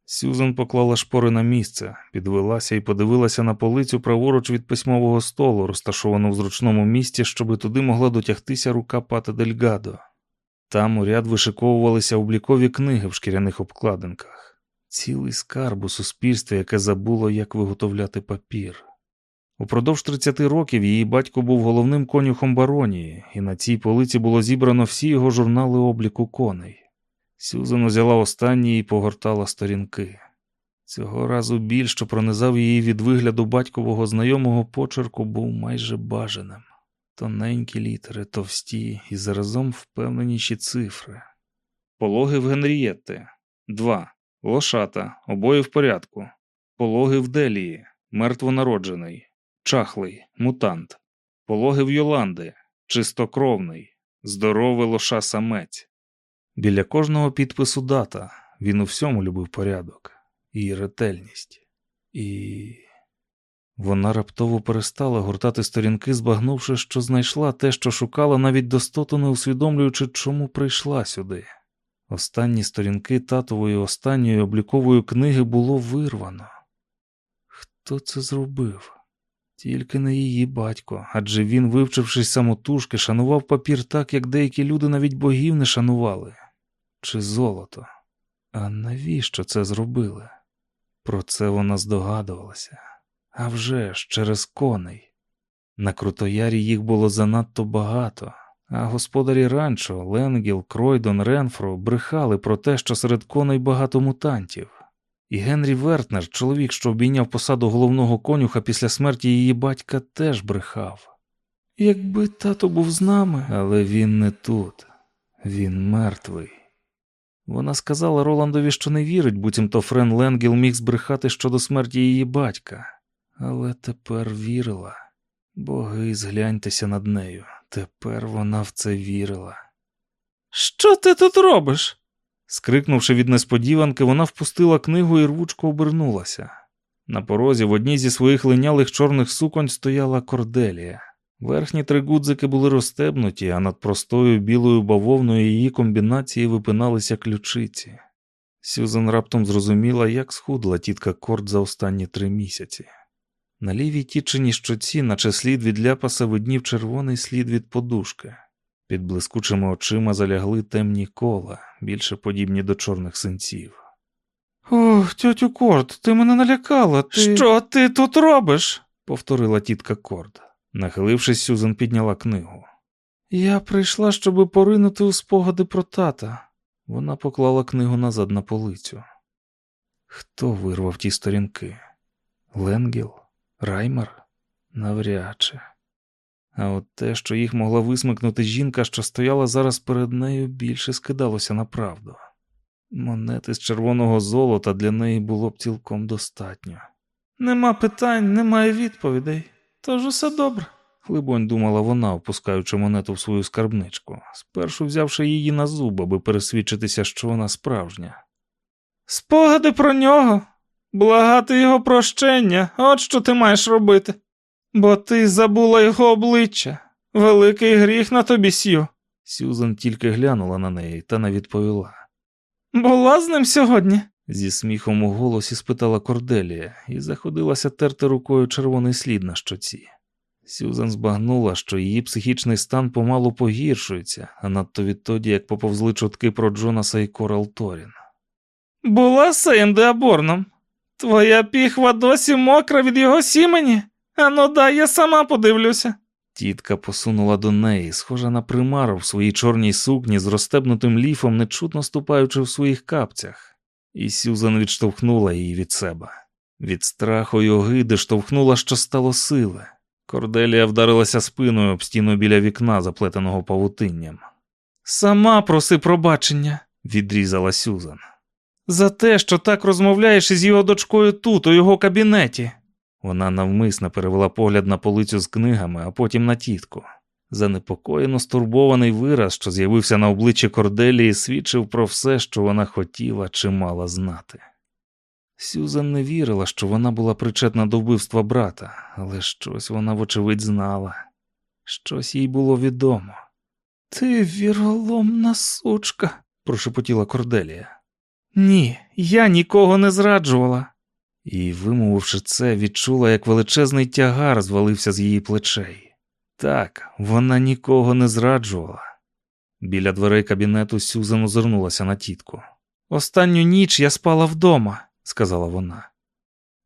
Сюзан поклала шпори на місце, підвелася і подивилася на полицю праворуч від письмового столу, розташовану в зручному місці, щоби туди могла дотягтися рука Пата Дельгадо. Там у ряд вишиковувалися облікові книги в шкіряних обкладинках, цілий скарб у суспільстві, яке забуло, як виготовляти папір. Упродовж 30 років її батько був головним конюхом баронії, і на цій полиці було зібрано всі його журнали обліку коней. Сюзан узяла останні і погортала сторінки. Цього разу біль, що пронизав її від вигляду батькового знайомого почерку, був майже бажаним. Тоненькі літери, товсті і заразом впевненіші цифри. Пологи в Генрієтти. 2. Лошата. Обоє в порядку. Пологи в Делії. Мертвонароджений. Чахлий. Мутант. Пологи в Йоланди. Чистокровний. Здоровий лоша самець. Біля кожного підпису дата він у всьому любив порядок і ретельність. І вона раптово перестала гуртати сторінки, збагнувши, що знайшла те, що шукала, навіть достоту не усвідомлюючи, чому прийшла сюди. Останні сторінки татової останньої облікової книги було вирвано. Хто це зробив? Тільки не її батько, адже він, вивчившись самотужки, шанував папір так, як деякі люди навіть богів не шанували. Чи золото? А навіщо це зробили? Про це вона здогадувалася. А вже ж через коней. На Крутоярі їх було занадто багато, а господарі ранчо, Ленгіл, Кройдон, Ренфро брехали про те, що серед коней багато мутантів. І Генрі Вертнер, чоловік, що обійняв посаду головного конюха після смерті її батька, теж брехав. Якби тато був з нами, але він не тут, він мертвий. Вона сказала Роландові, що не вірить, буцімто Френ Ленгіл міг збрехати щодо смерті її батька, але тепер вірила. Боги, згляньтеся над нею. Тепер вона в це вірила. Що ти тут робиш? Скрикнувши від несподіванки, вона впустила книгу і рвучко обернулася. На порозі в одній зі своїх линялих чорних суконь стояла корделія. Верхні три гудзики були розстебнуті, а над простою білою бавовною її комбінації випиналися ключиці. Сюзан раптом зрозуміла, як схудла тітка Корд за останні три місяці. На лівій тіченій щоці, наче слід від ляпаса, виднів червоний слід від подушки. Під блискучими очима залягли темні кола, більше подібні до чорних синців. Ох, тьотю Корд, ти мене налякала. Ти... Що ти тут робиш? повторила тітка Корд. Нахилившись, Сюзан підняла книгу. Я прийшла, щоби поринути у спогади про тата. Вона поклала книгу назад на полицю. Хто вирвав ті сторінки? Ленгіл? Раймер? Навряд чи. А от те, що їх могла висмикнути жінка, що стояла зараз перед нею, більше скидалося на правду. Монети з червоного золота для неї було б цілком достатньо. Нема питань, немає відповідей. Тож усе добре, хлибонь думала вона, опускаючи монету в свою скарбничку, спершу взявши її на зуб, аби пересвідчитися, що вона справжня. Спогади про нього, благати його прощення, от що ти маєш робити. Бо ти забула його обличчя. Великий гріх на тобі сю. Сюзан тільки глянула на неї та не відповіла. Була з ним сьогодні? Зі сміхом у голосі спитала Корделія і заходилася терти рукою червоний слід на щоці. Сюзан збагнула, що її психічний стан помалу погіршується, а надто відтоді, як поповзли чутки про Джонаса і Корал Торін. Була Сейнде Аборном. Твоя піхва досі мокра від його сімені? Ану, дай я сама подивлюся. Тітка посунула до неї, схожа на примару в своїй чорній сукні з розстебнутим ліфом, нечутно ступаючи в своїх капцях, і Сюзан відштовхнула її від себе. Від страху й огиди штовхнула, що стало сили. Корделія вдарилася спиною об стіну біля вікна, заплетеного павутинням. Сама проси пробачення, відрізала Сюзан. За те, що так розмовляєш із його дочкою тут, у його кабінеті. Вона навмисно перевела погляд на полицю з книгами, а потім на тітку. Занепокоєно стурбований вираз, що з'явився на обличчі Корделії, свідчив про все, що вона хотіла чи мала знати. Сюзан не вірила, що вона була причетна до вбивства брата, але щось вона, вочевидь, знала, щось їй було відомо. Ти віроломна сучка, прошепотіла Корделія. Ні, я нікого не зраджувала. І, вимовивши це, відчула, як величезний тягар звалився з її плечей. Так, вона нікого не зраджувала. Біля дверей кабінету Сюзан озирнулася на тітку. Останню ніч я спала вдома, сказала вона.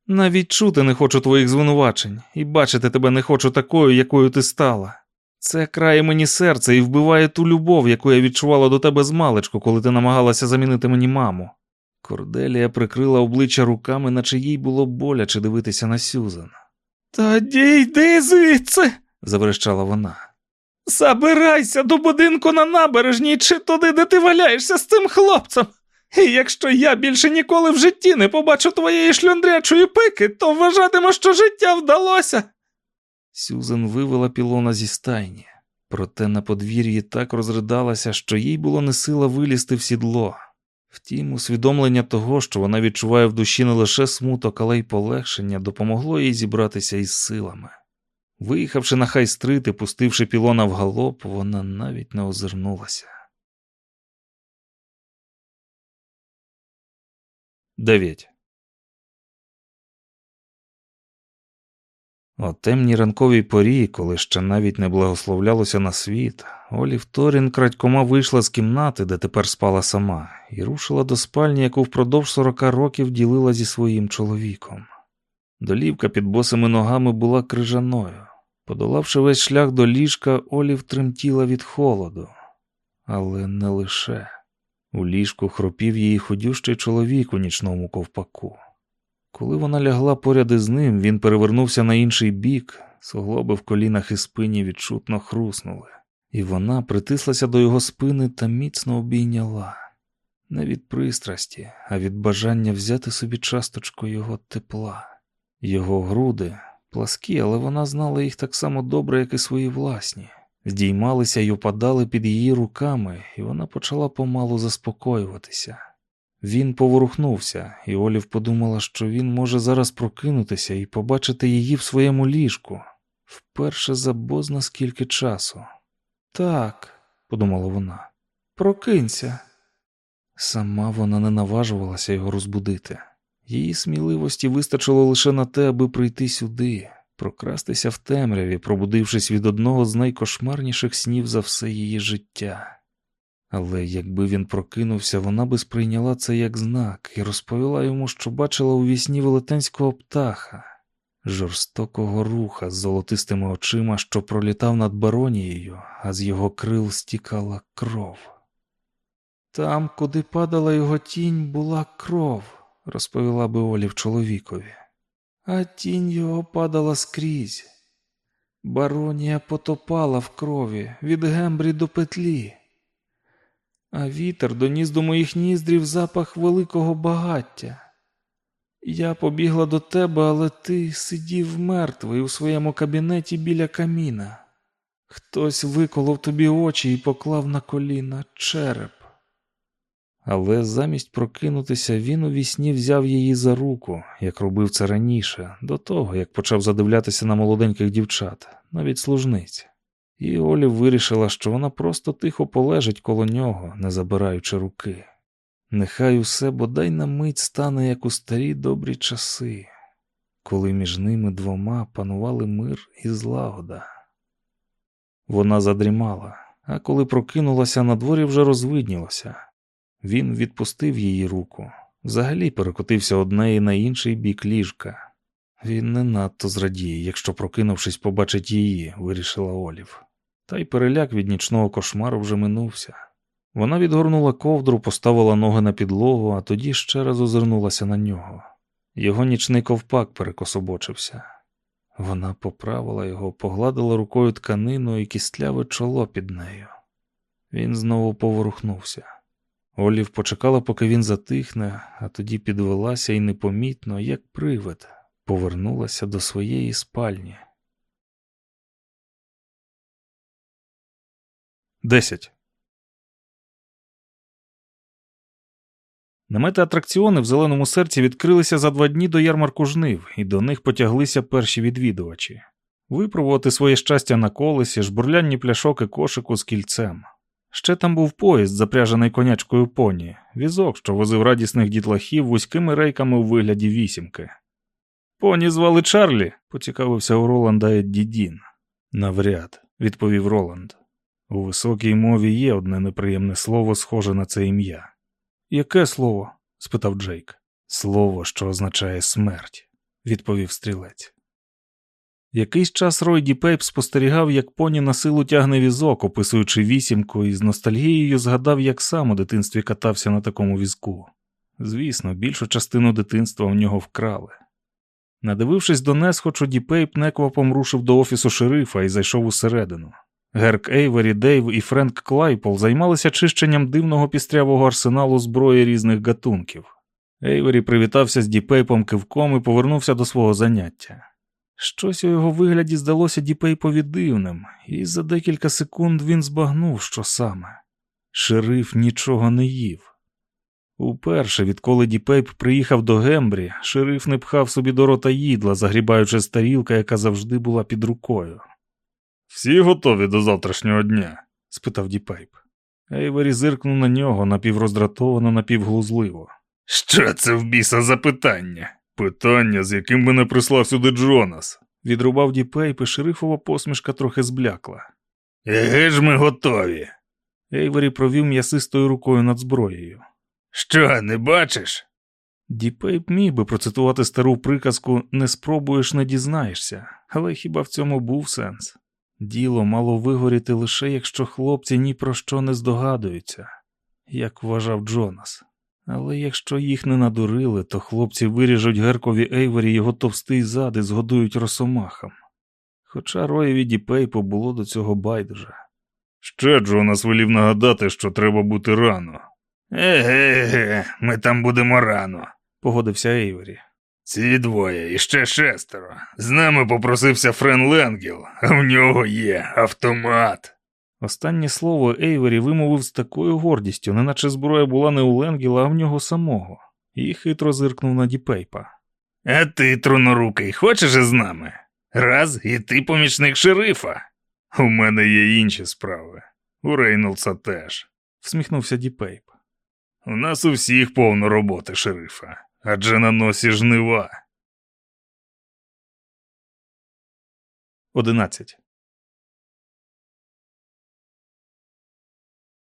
Навіть чути не хочу твоїх звинувачень, і бачити тебе не хочу такою, якою ти стала. Це крає мені серце і вбиває ту любов, яку я відчувала до тебе з маличку, коли ти намагалася замінити мені маму. Корделія прикрила обличчя руками, наче їй було боляче дивитися на Сюзан. Тоді йди звідси, заверещала вона. Забирайся до будинку на набережній чи туди, де ти валяєшся з цим хлопцем. І якщо я більше ніколи в житті не побачу твоєї шлюндрячої пики, то вважатиму, що життя вдалося. Сюзан вивела пілона зі стайні, проте на подвір'ї так розридалася, що їй було не сила вилізти в сідло. Втім, усвідомлення того, що вона відчуває в душі не лише смуток, але й полегшення, допомогло їй зібратися із силами. Виїхавши на хайстрит і пустивши пілона в галоп, вона навіть не озирнулася. 9. О темній ранковій порі, коли ще навіть не благословлялося на світ, Олів Торін крадькома вийшла з кімнати, де тепер спала сама, і рушила до спальні, яку впродовж сорока років ділила зі своїм чоловіком. Долівка під босими ногами була крижаною. Подолавши весь шлях до ліжка, Олів тремтіла від холоду, але не лише. У ліжку хропів її ходющий чоловік у нічному ковпаку. Коли вона лягла поряд із ним, він перевернувся на інший бік, суглоби в колінах і спині відчутно хруснули, і вона притислася до його спини та міцно обійняла. Не від пристрасті, а від бажання взяти собі часточку його тепла. Його груди пласкі, але вона знала їх так само добре, як і свої власні. Здіймалися й опадали під її руками, і вона почала помалу заспокоюватися. Він поворухнувся, і Олів подумала, що він може зараз прокинутися і побачити її в своєму ліжку вперше за бозна скільки часу. Так, подумала вона, прокинься. Сама вона не наважувалася його розбудити. Її сміливості вистачило лише на те, аби прийти сюди, прокрастися в темряві, пробудившись від одного з найкошмарніших снів за все її життя. Але якби він прокинувся, вона би сприйняла це як знак і розповіла йому, що бачила у вісні велетенського птаха, жорстокого руха з золотистими очима, що пролітав над баронією, а з його крил стікала кров. Там, куди падала його тінь, була кров, розповіла би Олів чоловікові, а тінь його падала скрізь. Баронія потопала в крові від гембрі до петлі а вітер доніс до моїх ніздрів запах великого багаття. Я побігла до тебе, але ти сидів мертвий у своєму кабінеті біля каміна. Хтось виколов тобі очі і поклав на коліна череп. Але замість прокинутися, він у вісні взяв її за руку, як робив це раніше, до того, як почав задивлятися на молоденьких дівчат, навіть служниць. І Олі вирішила, що вона просто тихо полежить коло нього, не забираючи руки. Нехай усе бодай на мить стане, як у старі добрі часи, коли між ними двома панували мир і злагода. Вона задрімала, а коли прокинулася, на дворі вже розвиднілося. Він відпустив її руку, взагалі перекотився одне і на інший бік ліжка. Він не надто зрадіє, якщо, прокинувшись, побачить її, вирішила Олів. Та й переляк від нічного кошмару вже минувся. Вона відгорнула ковдру, поставила ноги на підлогу, а тоді ще раз озирнулася на нього. Його нічний ковпак перекособочився. Вона поправила його, погладила рукою тканину і кістляве чоло під нею. Він знову поворухнувся. Олів почекала, поки він затихне, а тоді підвелася і непомітно, як привид, повернулася до своєї спальні. Десять. Намети атракціони в зеленому серці відкрилися за два дні до ярмарку жнив, і до них потяглися перші відвідувачі. Випробувати своє щастя на колесі, жбурлянні пляшок і кошику з кільцем. Ще там був поїзд, запряжений конячкою поні, візок, що возив радісних дітлахів вузькими рейками у вигляді вісімки. Поні звали Чарлі, поцікавився у Роланда Едді Дін. Навряд, відповів Роланд. У високій мові є одне неприємне слово, схоже на це ім'я. Яке слово? спитав Джейк. Слово, що означає смерть, відповів стрілець. Якийсь час Рой Діпейп спостерігав, як поні на силу тягне візок, описуючи вісімку, і з ностальгією згадав, як сам у дитинстві катався на такому візку. Звісно, більшу частину дитинства в нього вкрали. Надивившись до несхочу, Діпейп неквапом рушив до офісу шерифа і зайшов усередину. Герк Ейвері, Дейв і Френк Клайпол займалися чищенням дивного пістрявого арсеналу зброї різних гатунків. Ейвері привітався з Діпейпом кивком і повернувся до свого заняття. Щось у його вигляді здалося Діпейпові дивним, і за декілька секунд він збагнув, що саме. Шериф нічого не їв. Уперше, відколи Діпейп приїхав до Гембрі, шериф не пхав собі до рота їдла, загрібаючи з тарілки, яка завжди була під рукою. Всі готові до завтрашнього дня? спитав Діпейп. Ейвері зиркнув на нього напівроздратовано, напівглузливо. Що це в біса за питання? Питання, з яким мене прислав сюди Джонас. Відрубав Діпейп, і шерифова посмішка трохи зблякла. Еге ж ми готові. Ейвері провів м'ясистою рукою над зброєю. Що, не бачиш? Діпейп міг би процитувати стару приказку не спробуєш, не дізнаєшся, але хіба в цьому був сенс? Діло мало вигоріти лише якщо хлопці ні про що не здогадуються, як вважав Джонас. Але якщо їх не надурили, то хлопці виріжуть Геркові Ейвері його товстий зад і згодують росомахам. Хоча Роєві Діпейпу було до цього байдуже. Ще Джонас велів нагадати, що треба бути рано. Еге, ми там будемо рано, погодився Ейвері. Ці двоє і ще шестеро. З нами попросився Френ Ленгіл, а в нього є автомат. Останнє слово Ейвері вимовив з такою гордістю, неначе зброя була не у Ленгіла, а в нього самого, і хитро зиркнув на Діпейпа. А ти, трунорукий, хочеш із нами? Раз і ти помічник шерифа. У мене є інші справи. У Рейнолдса теж, всміхнувся Діпейп. У нас у всіх повно роботи, шерифа, адже на носі жнива. Одинадцять.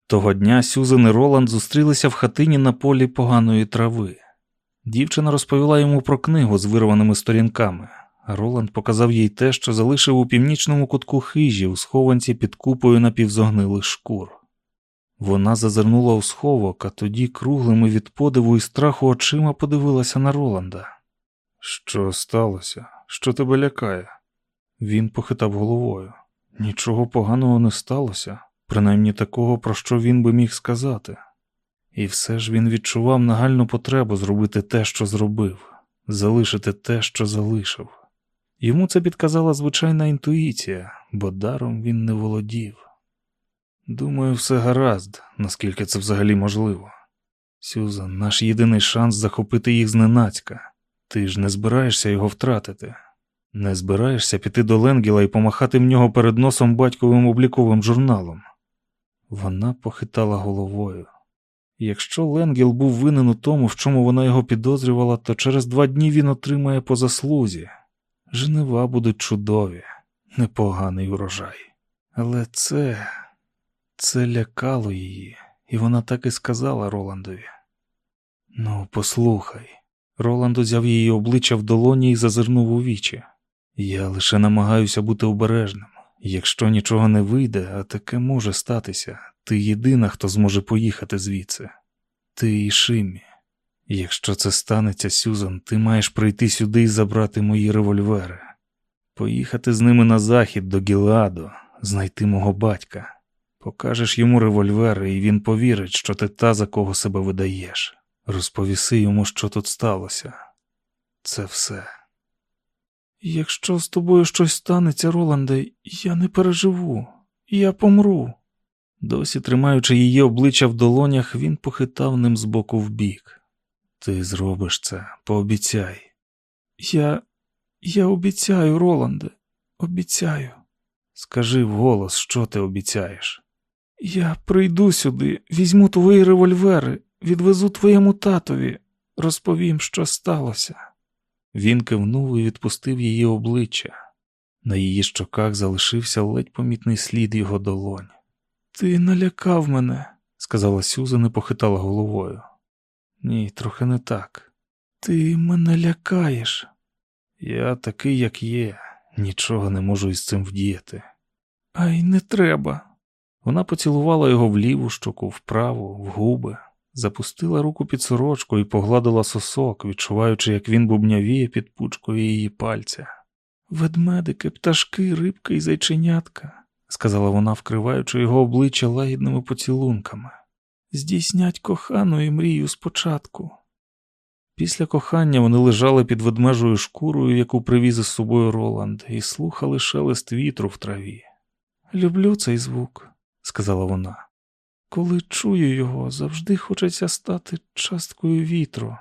Того дня Сюзан і Роланд зустрілися в хатині на полі поганої трави. Дівчина розповіла йому про книгу з вирваними сторінками, Роланд показав їй те, що залишив у північному кутку хижі у схованці під купою напівзогнилих шкур. Вона зазирнула у сховок, а тоді круглими від подиву і страху очима подивилася на Роланда. Що сталося? Що тебе лякає? Він похитав головою. Нічого поганого не сталося принаймні такого, про що він би міг сказати. І все ж він відчував нагальну потребу зробити те, що зробив, залишити те, що залишив. Йому це підказала звичайна інтуїція, бо даром він не володів. Думаю, все гаразд, наскільки це взагалі можливо. Сюзан, наш єдиний шанс захопити їх зненацька. Ти ж не збираєшся його втратити. Не збираєшся піти до Ленгіла і помахати в нього перед носом батьковим обліковим журналом. Вона похитала головою. Якщо Ленгіл був винен у тому, в чому вона його підозрювала, то через два дні він отримає по заслузі. Жнива будуть чудові, непоганий урожай. Але це, це лякало її, і вона так і сказала Роландові. Ну, послухай. Роланд узяв її обличчя в долоні і зазирнув у вічі. Я лише намагаюся бути обережним. Якщо нічого не вийде, а таке може статися, ти єдина, хто зможе поїхати звідси. Ти і Шимі. Якщо це станеться, Сюзан, ти маєш прийти сюди і забрати мої револьвери, поїхати з ними на захід до Гіладу, знайти мого батька. Покажеш йому револьвери, і він повірить, що ти та, за кого себе видаєш. Розповіси йому, що тут сталося. Це все. Якщо з тобою щось станеться, Роланде, я не переживу, я помру. Досі тримаючи її обличчя в долонях, він похитав ним з боку в бік. Ти зробиш це, пообіцяй. Я. я обіцяю, Роланде, обіцяю. Скажи вголос, що ти обіцяєш. Я прийду сюди, візьму твої револьвери, відвезу твоєму татові, розповім, що сталося. Він кивнув і відпустив її обличчя. На її щоках залишився ледь помітний слід його долонь. Ти налякав мене, сказала Сюзан і похитала головою. Ні, трохи не так. Ти мене лякаєш. Я такий, як є, нічого не можу із цим вдіяти. Ай, не треба. Вона поцілувала його в ліву щоку, вправу, в губи, запустила руку під сорочку і погладила сосок, відчуваючи, як він бубнявіє під пучкою її пальця. Ведмедики, пташки, рибки і зайченятка, сказала вона, вкриваючи його обличчя лагідними поцілунками. Здійснять кохану і мрію спочатку. Після кохання вони лежали під ведмежою шкурою, яку привіз із собою Роланд, і слухали шелест вітру в траві. Люблю цей звук, сказала вона. Коли чую його, завжди хочеться стати часткою вітру,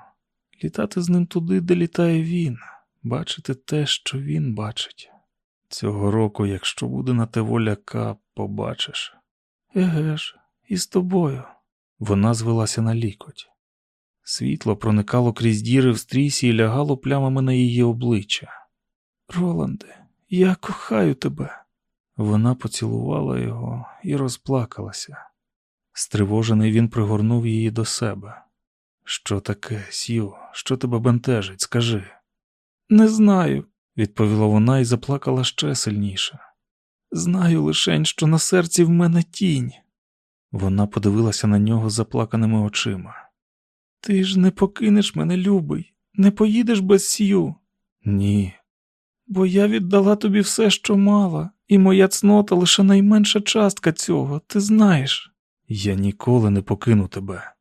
літати з ним туди, де літає він, бачити те, що він бачить. Цього року, якщо буде на те воля К, побачиш. Еге ж, і з тобою. Вона звелася на лікоть. Світло проникало крізь діри в стрісі і лягало плямами на її обличчя. Роланде, я кохаю тебе. Вона поцілувала його і розплакалася. Стривожений він пригорнув її до себе. Що таке, Сью, що тебе бентежить, скажи. Не знаю, відповіла вона і заплакала ще сильніше. Знаю лишень, що на серці в мене тінь. Вона подивилася на нього заплаканими очима. Ти ж не покинеш мене, любий, не поїдеш без сію. Ні. Бо я віддала тобі все, що мала, і моя цнота лише найменша частка цього, ти знаєш. Я ніколи не покину тебе.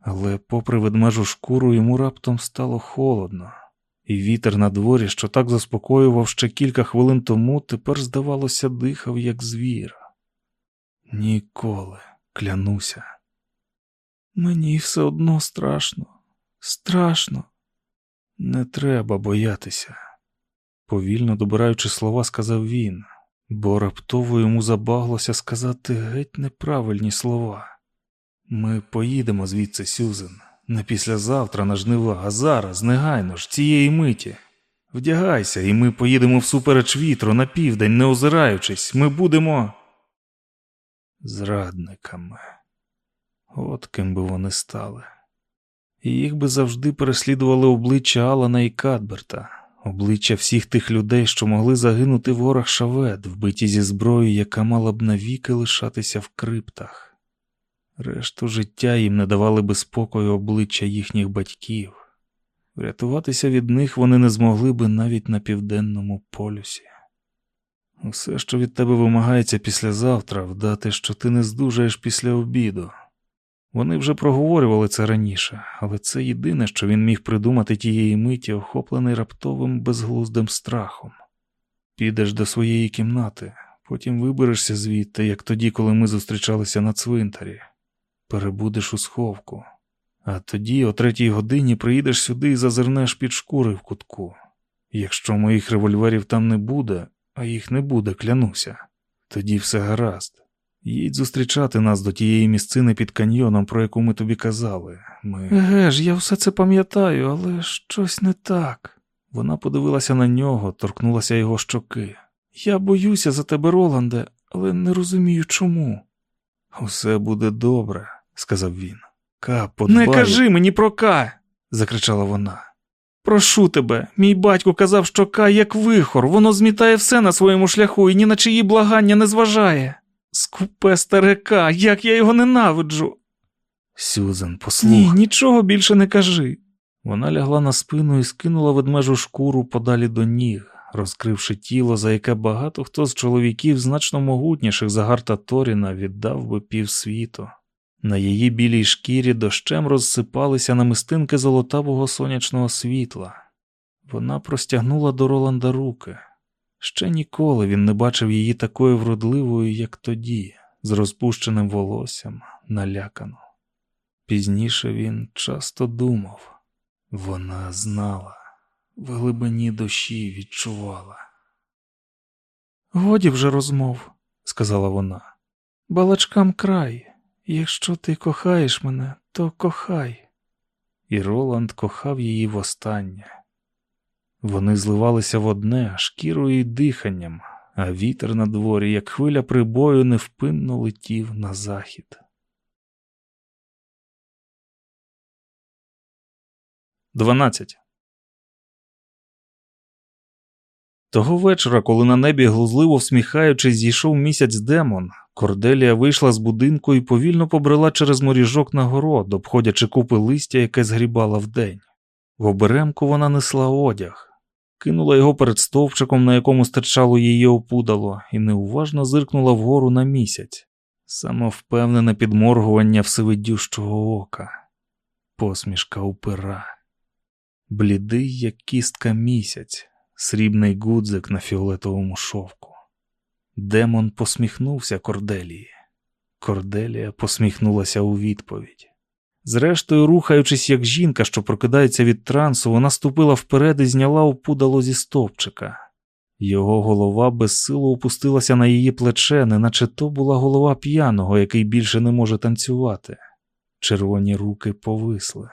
Але, попри ведмежу шкуру, йому раптом стало холодно, і вітер на дворі, що так заспокоював ще кілька хвилин тому, тепер, здавалося, дихав, як звір. Ніколи, клянуся. Мені все одно страшно, страшно. Не треба боятися, повільно добираючи слова, сказав він, бо раптово йому забаглося сказати геть неправильні слова. Ми поїдемо звідси, Сюзен, не післязавтра на жнива, а зараз, негайно ж, цієї миті. Вдягайся, і ми поїдемо всупереч вітру на південь, не озираючись, ми будемо зрадниками. От ким би вони стали. Їх би завжди переслідували обличчя Алана і Кадберта, обличчя всіх тих людей, що могли загинути в горах Шавед, вбиті зі зброєю, яка мала б навіки лишатися в криптах. Решту життя їм не давали би спокою обличчя їхніх батьків. Врятуватися від них вони не змогли би навіть на південному полюсі. Усе, що від тебе вимагається післязавтра, вдати, що ти не здужаєш після обіду. Вони вже проговорювали це раніше, але це єдине, що він міг придумати тієї миті, охоплений раптовим безглуздим страхом. Підеш до своєї кімнати, потім виберешся звідти, як тоді, коли ми зустрічалися на цвинтарі, перебудеш у сховку, а тоді, о третій годині, приїдеш сюди і зазирнеш під шкури в кутку. Якщо моїх револьверів там не буде, а їх не буде, клянуся, тоді все гаразд. Їдь зустрічати нас до тієї місцини під каньйоном, про яку ми тобі казали. Ми... Еге ж, я все це пам'ятаю, але щось не так. Вона подивилася на нього, торкнулася його щоки. Я боюся за тебе, Роланде, але не розумію чому. Усе буде добре, сказав він. Ка, подбає. Не кажи мені про Ка. закричала вона. Прошу тебе, мій батько казав, що Ка як вихор, воно змітає все на своєму шляху і ні на чиї благання не зважає. Скупе старика, як я його ненавиджу. Сюзан, послух. Ні, нічого більше не кажи. Вона лягла на спину і скинула ведмежу шкуру подалі до ніг, розкривши тіло, за яке багато хто з чоловіків, значно могутніших за Гарта Торіна, віддав би півсвіту. На її білій шкірі дощем розсипалися намистинки золотавого сонячного світла. Вона простягнула до Роланда руки. Ще ніколи він не бачив її такою вродливою, як тоді, з розпущеним волоссям, налякану. Пізніше він часто думав, вона знала, в глибині душі відчувала. Годі вже розмов, сказала вона. Балачкам край. Якщо ти кохаєш мене, то кохай. І Роланд кохав її востаннє. Вони зливалися в одне шкірою і диханням, а вітер на дворі, як хвиля прибою, невпинно летів на захід. Дванадцять. Того вечора, коли на небі глузливо всміхаючись, зійшов місяць демон, Корделія вийшла з будинку і повільно побрела через моріжок на город, обходячи купи листя, яке згрібала вдень. В оберемку вона несла одяг, кинула його перед стовпчиком, на якому стирчало її опудало, і неуважно зиркнула вгору на місяць, самовпевнене підморгування всевидющого ока, посмішка упира, блідий, як кістка місяць, срібний гудзик на фіолетовому шовку. Демон посміхнувся Корделії. Корделія посміхнулася у відповідь. Зрештою, рухаючись, як жінка, що прокидається від трансу, вона ступила вперед і зняла опудало зі стовпчика. Його голова безсило опустилася на її плече, неначе то була голова п'яного, який більше не може танцювати. Червоні руки повисли.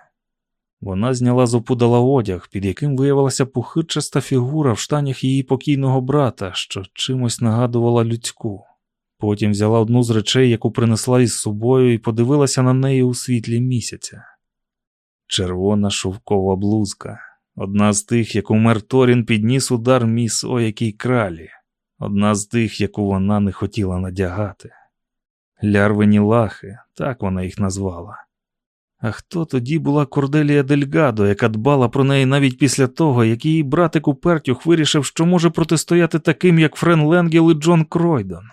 Вона зняла з опудала одяг, під яким виявилася пухирчаста фігура в штанях її покійного брата, що чимось нагадувала людську. Потім взяла одну з речей, яку принесла із собою, і подивилася на неї у світлі місяця. Червона шовкова блузка, одна з тих, яку мер Торін підніс удар міс о якій кралі, одна з тих, яку вона не хотіла надягати. Лярвені лахи, так вона їх назвала. А хто тоді була Корделія Дельгадо, яка дбала про неї навіть після того, як її братик Упертюх вирішив, що може протистояти таким, як Френ Ленгел і Джон Кройдон?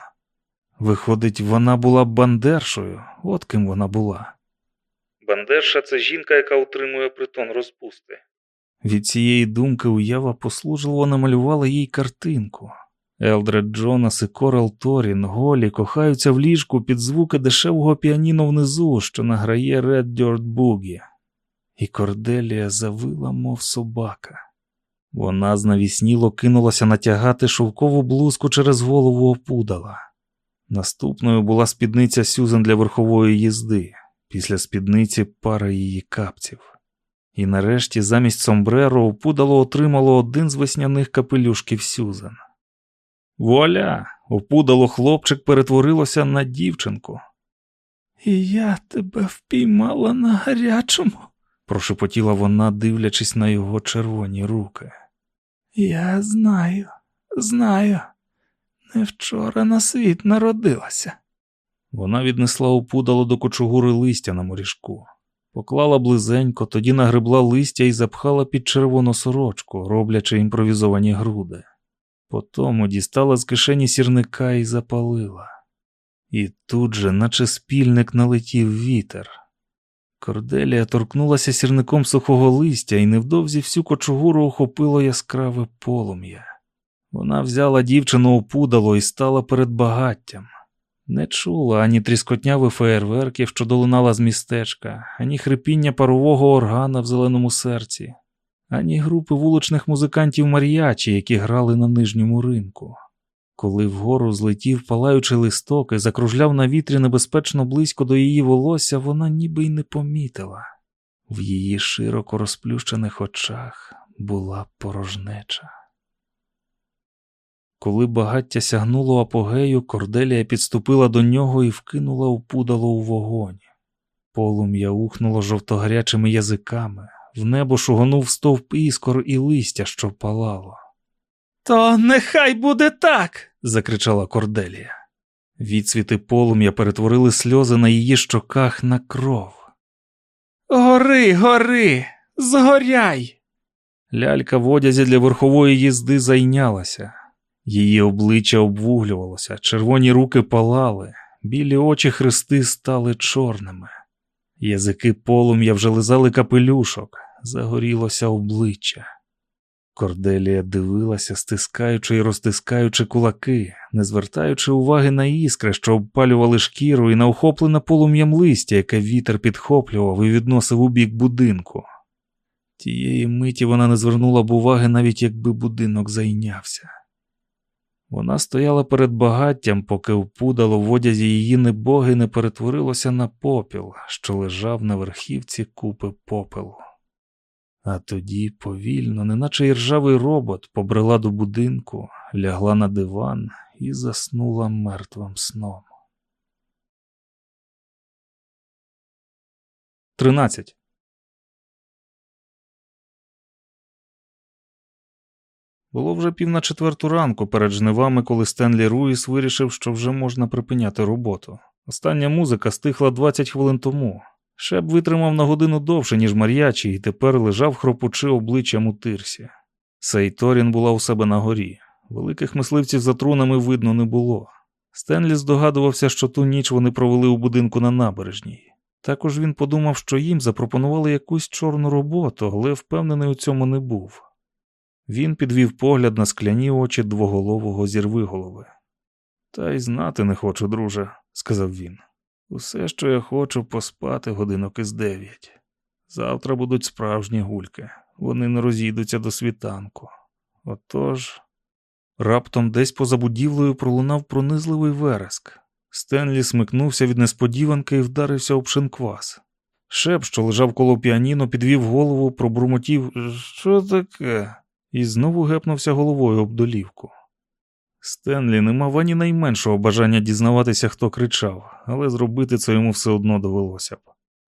Виходить, вона була бандершою, от ким вона була. Бандерша це жінка, яка утримує притон розпусти. Від цієї думки уява послужливо намалювала їй картинку. Елдред Джонас і Корел Торін голі кохаються в ліжку під звуки дешевого піаніно внизу, що награє Red Dirt Boogie. І Корделія завила, мов собака. Вона знавісніло кинулася натягати шовкову блузку через голову опудала. Наступною була спідниця Сюзен для верхової їзди, після спідниці пара її капців. І нарешті замість сомбреро опудало отримало один з весняних капелюшків Сюзен. Вуаля, опудало хлопчик перетворилося на дівчинку. І я тебе впіймала на гарячому, прошепотіла вона, дивлячись на його червоні руки. Я знаю, знаю, вчора на світ народилася. Вона віднесла опудало до кочугури листя на моріжку, поклала близенько, тоді нагребла листя і запхала під червону сорочку, роблячи імпровізовані груди. Потому дістала з кишені сірника і запалила. І тут же, наче спільник, налетів вітер. Корделія торкнулася сірником сухого листя, і невдовзі всю кочугуру охопило яскраве полум'я. Вона взяла дівчину опудало і стала перед багаттям. Не чула ані тріскотняви феєрверків, що долунала з містечка, ані хрипіння парового органа в зеленому серці, ані групи вуличних музикантів мар'ячі, які грали на нижньому ринку. Коли вгору злетів палаючий листок і закружляв на вітрі небезпечно близько до її волосся, вона ніби й не помітила. В її широко розплющених очах була порожнеча. Коли багаття сягнуло апогею, Корделія підступила до нього і вкинула опудало у вогонь. Полум'я ухнуло жовтогарячими язиками, в небо шугонув стовп іскор і листя, що палало. То нехай буде так. закричала Корделія. Відсвіти полум'я перетворили сльози на її щоках на кров. Гори, гори, згоряй. Лялька в одязі для верхової їзди зайнялася. Її обличчя обвуглювалося, червоні руки палали, білі очі хрести стали чорними. Язики полум'я вже лизали капелюшок, загорілося обличчя. Корделія дивилася, стискаючи і розтискаючи кулаки, не звертаючи уваги на іскри, що обпалювали шкіру, і на охоплене полум'ям листя, яке вітер підхоплював і відносив у бік будинку. Тієї миті вона не звернула б уваги, навіть якби будинок зайнявся. Вона стояла перед багаттям, поки впудало в одязі її небоги не перетворилося на попіл, що лежав на верхівці купи попелу. А тоді повільно, неначе іржавий робот, побрела до будинку, лягла на диван і заснула мертвим сном. 13. Було вже пів на четверту ранку перед жнивами, коли Стенлі Руїс вирішив, що вже можна припиняти роботу. Остання музика стихла 20 хвилин тому. Шеп витримав на годину довше, ніж Мар'ячі, і тепер лежав хропучи обличчям у тирсі. Сейторін була у себе на горі. Великих мисливців за трунами видно не було. Стенлі здогадувався, що ту ніч вони провели у будинку на набережній. Також він подумав, що їм запропонували якусь чорну роботу, але впевнений у цьому не був. Він підвів погляд на скляні очі двоголового зірвиголови. Та й знати не хочу, друже, сказав він. Усе, що я хочу, поспати годинок із дев'ять. Завтра будуть справжні гульки, вони не розійдуться до світанку. Отож, раптом десь поза будівлею пролунав пронизливий вереск. Стенлі смикнувся від несподіванки і вдарився об шинквас. Шеп, що лежав коло піаніно, підвів голову, пробурмотів Що таке? І знову гепнувся головою об долівку. Стенлі не мав ані найменшого бажання дізнаватися, хто кричав, але зробити це йому все одно довелося б.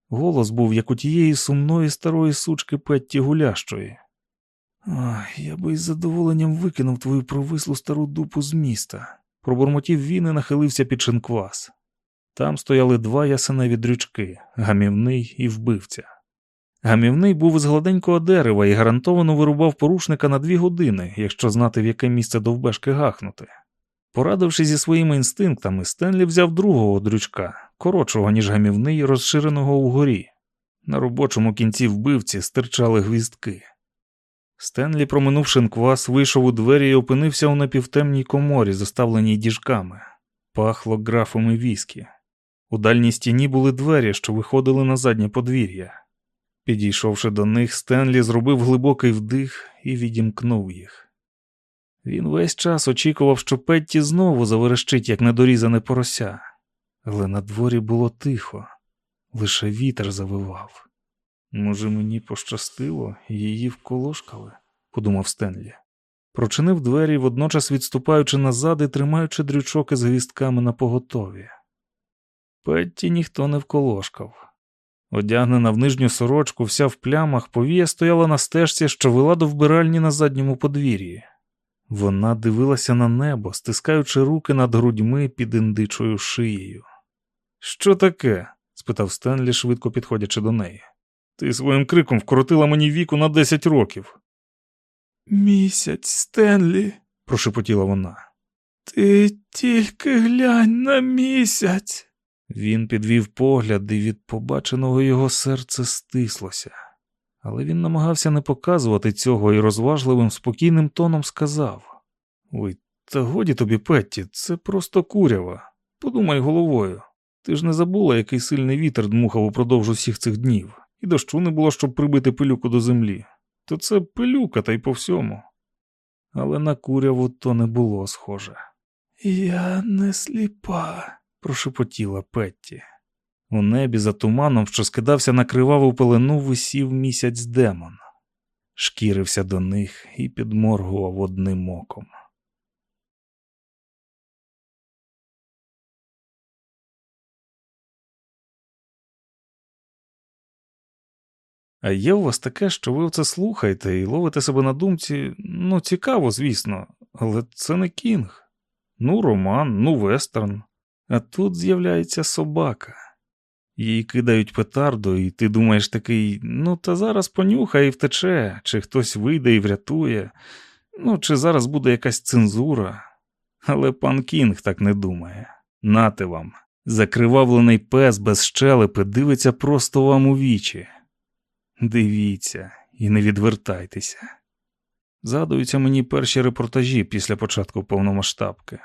Голос був, як у тієї сумної старої сучки Петті Гулящої. Ах, я би із задоволенням викинув твою провислу стару дупу з міста, пробурмотів він і нахилився під шинквас. Там стояли два ясеневі дрючки гамівний і вбивця. Гамівний був із гладенького дерева і гарантовано вирубав порушника на дві години, якщо знати, в яке місце довбешки гахнути. Порадившись зі своїми інстинктами, Стенлі взяв другого дрючка, коротшого, ніж гамівний, розширеного угорі. На робочому кінці вбивці стирчали гвіздки. Стенлі, проминув шинквас, вийшов у двері і опинився у напівтемній коморі, заставленій діжками. Пахло графом і віскі. У дальній стіні були двері, що виходили на заднє подвір'я. Підійшовши до них, Стенлі зробив глибокий вдих і відімкнув їх. Він весь час очікував, що Петті знову заверещить, як недорізане порося, але на дворі було тихо, лише вітер завивав. Може, мені пощастило, її вколошкали, подумав Стенлі. Прочинив двері, водночас відступаючи назад і тримаючи дрючок із гвістками на поготові. Петті ніхто не вколошкав. Одягнена в нижню сорочку, вся в плямах, повія стояла на стежці, що вела до вбиральні на задньому подвір'ї. Вона дивилася на небо, стискаючи руки над грудьми під індичою шиєю. Що таке? спитав Стенлі, швидко підходячи до неї. Ти своїм криком вкоротила мені віку на десять років. Місяць, Стенлі, прошепотіла вона. Ти тільки глянь на місяць. Він підвів погляд, і від побаченого його серце стислося. Але він намагався не показувати цього і розважливим, спокійним тоном сказав: Ой, та годі тобі, Петті, це просто курява. Подумай головою. Ти ж не забула, який сильний вітер дмухав упродовж усіх цих днів, і дощу не було, щоб прибити пилюку до землі. То це пилюка, та й по всьому. Але на куряву то не було схоже. Я не сліпа, прошепотіла Петті. У небі за туманом, що скидався на криваву пелену, висів місяць демон, шкірився до них і підморгував одним оком. А є у вас таке, що ви це слухаєте і ловите себе на думці, ну, цікаво, звісно, але це не кінг. Ну, роман, ну, вестерн. А тут з'являється собака. Їй кидають петарду, і ти думаєш такий, ну, та зараз понюхає і втече, чи хтось вийде і врятує, ну, чи зараз буде якась цензура. Але пан Кінг так не думає. Нате вам. Закривавлений пес без щелепи дивиться просто вам у вічі. Дивіться і не відвертайтеся. Згадуються мені перші репортажі після початку повномасштабки.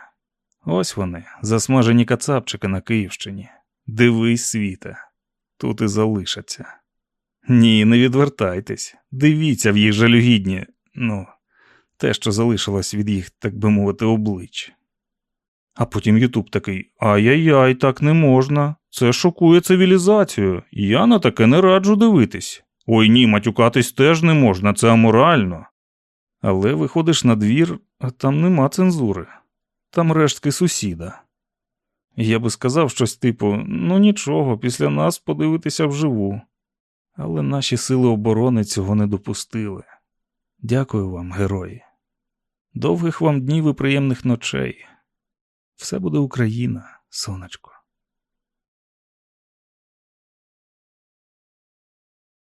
Ось вони, засмажені кацапчики на Київщині. Дивись, світе, тут і залишаться. Ні, не відвертайтесь, дивіться в їх жалюгідні, ну, те, що залишилось від їх, так би мовити, облич. А потім Ютуб такий: Ай-яй-яй, так не можна. Це шокує цивілізацію. Я на таке не раджу дивитись. Ой ні, матюкатись теж не можна, це аморально. Але виходиш на двір, а там нема цензури, там рештки сусіда. Я би сказав щось типу: ну нічого, після нас подивитися вживу. Але наші сили оборони цього не допустили. Дякую вам, герої. Довгих вам днів і приємних ночей. Все буде Україна, сонечко.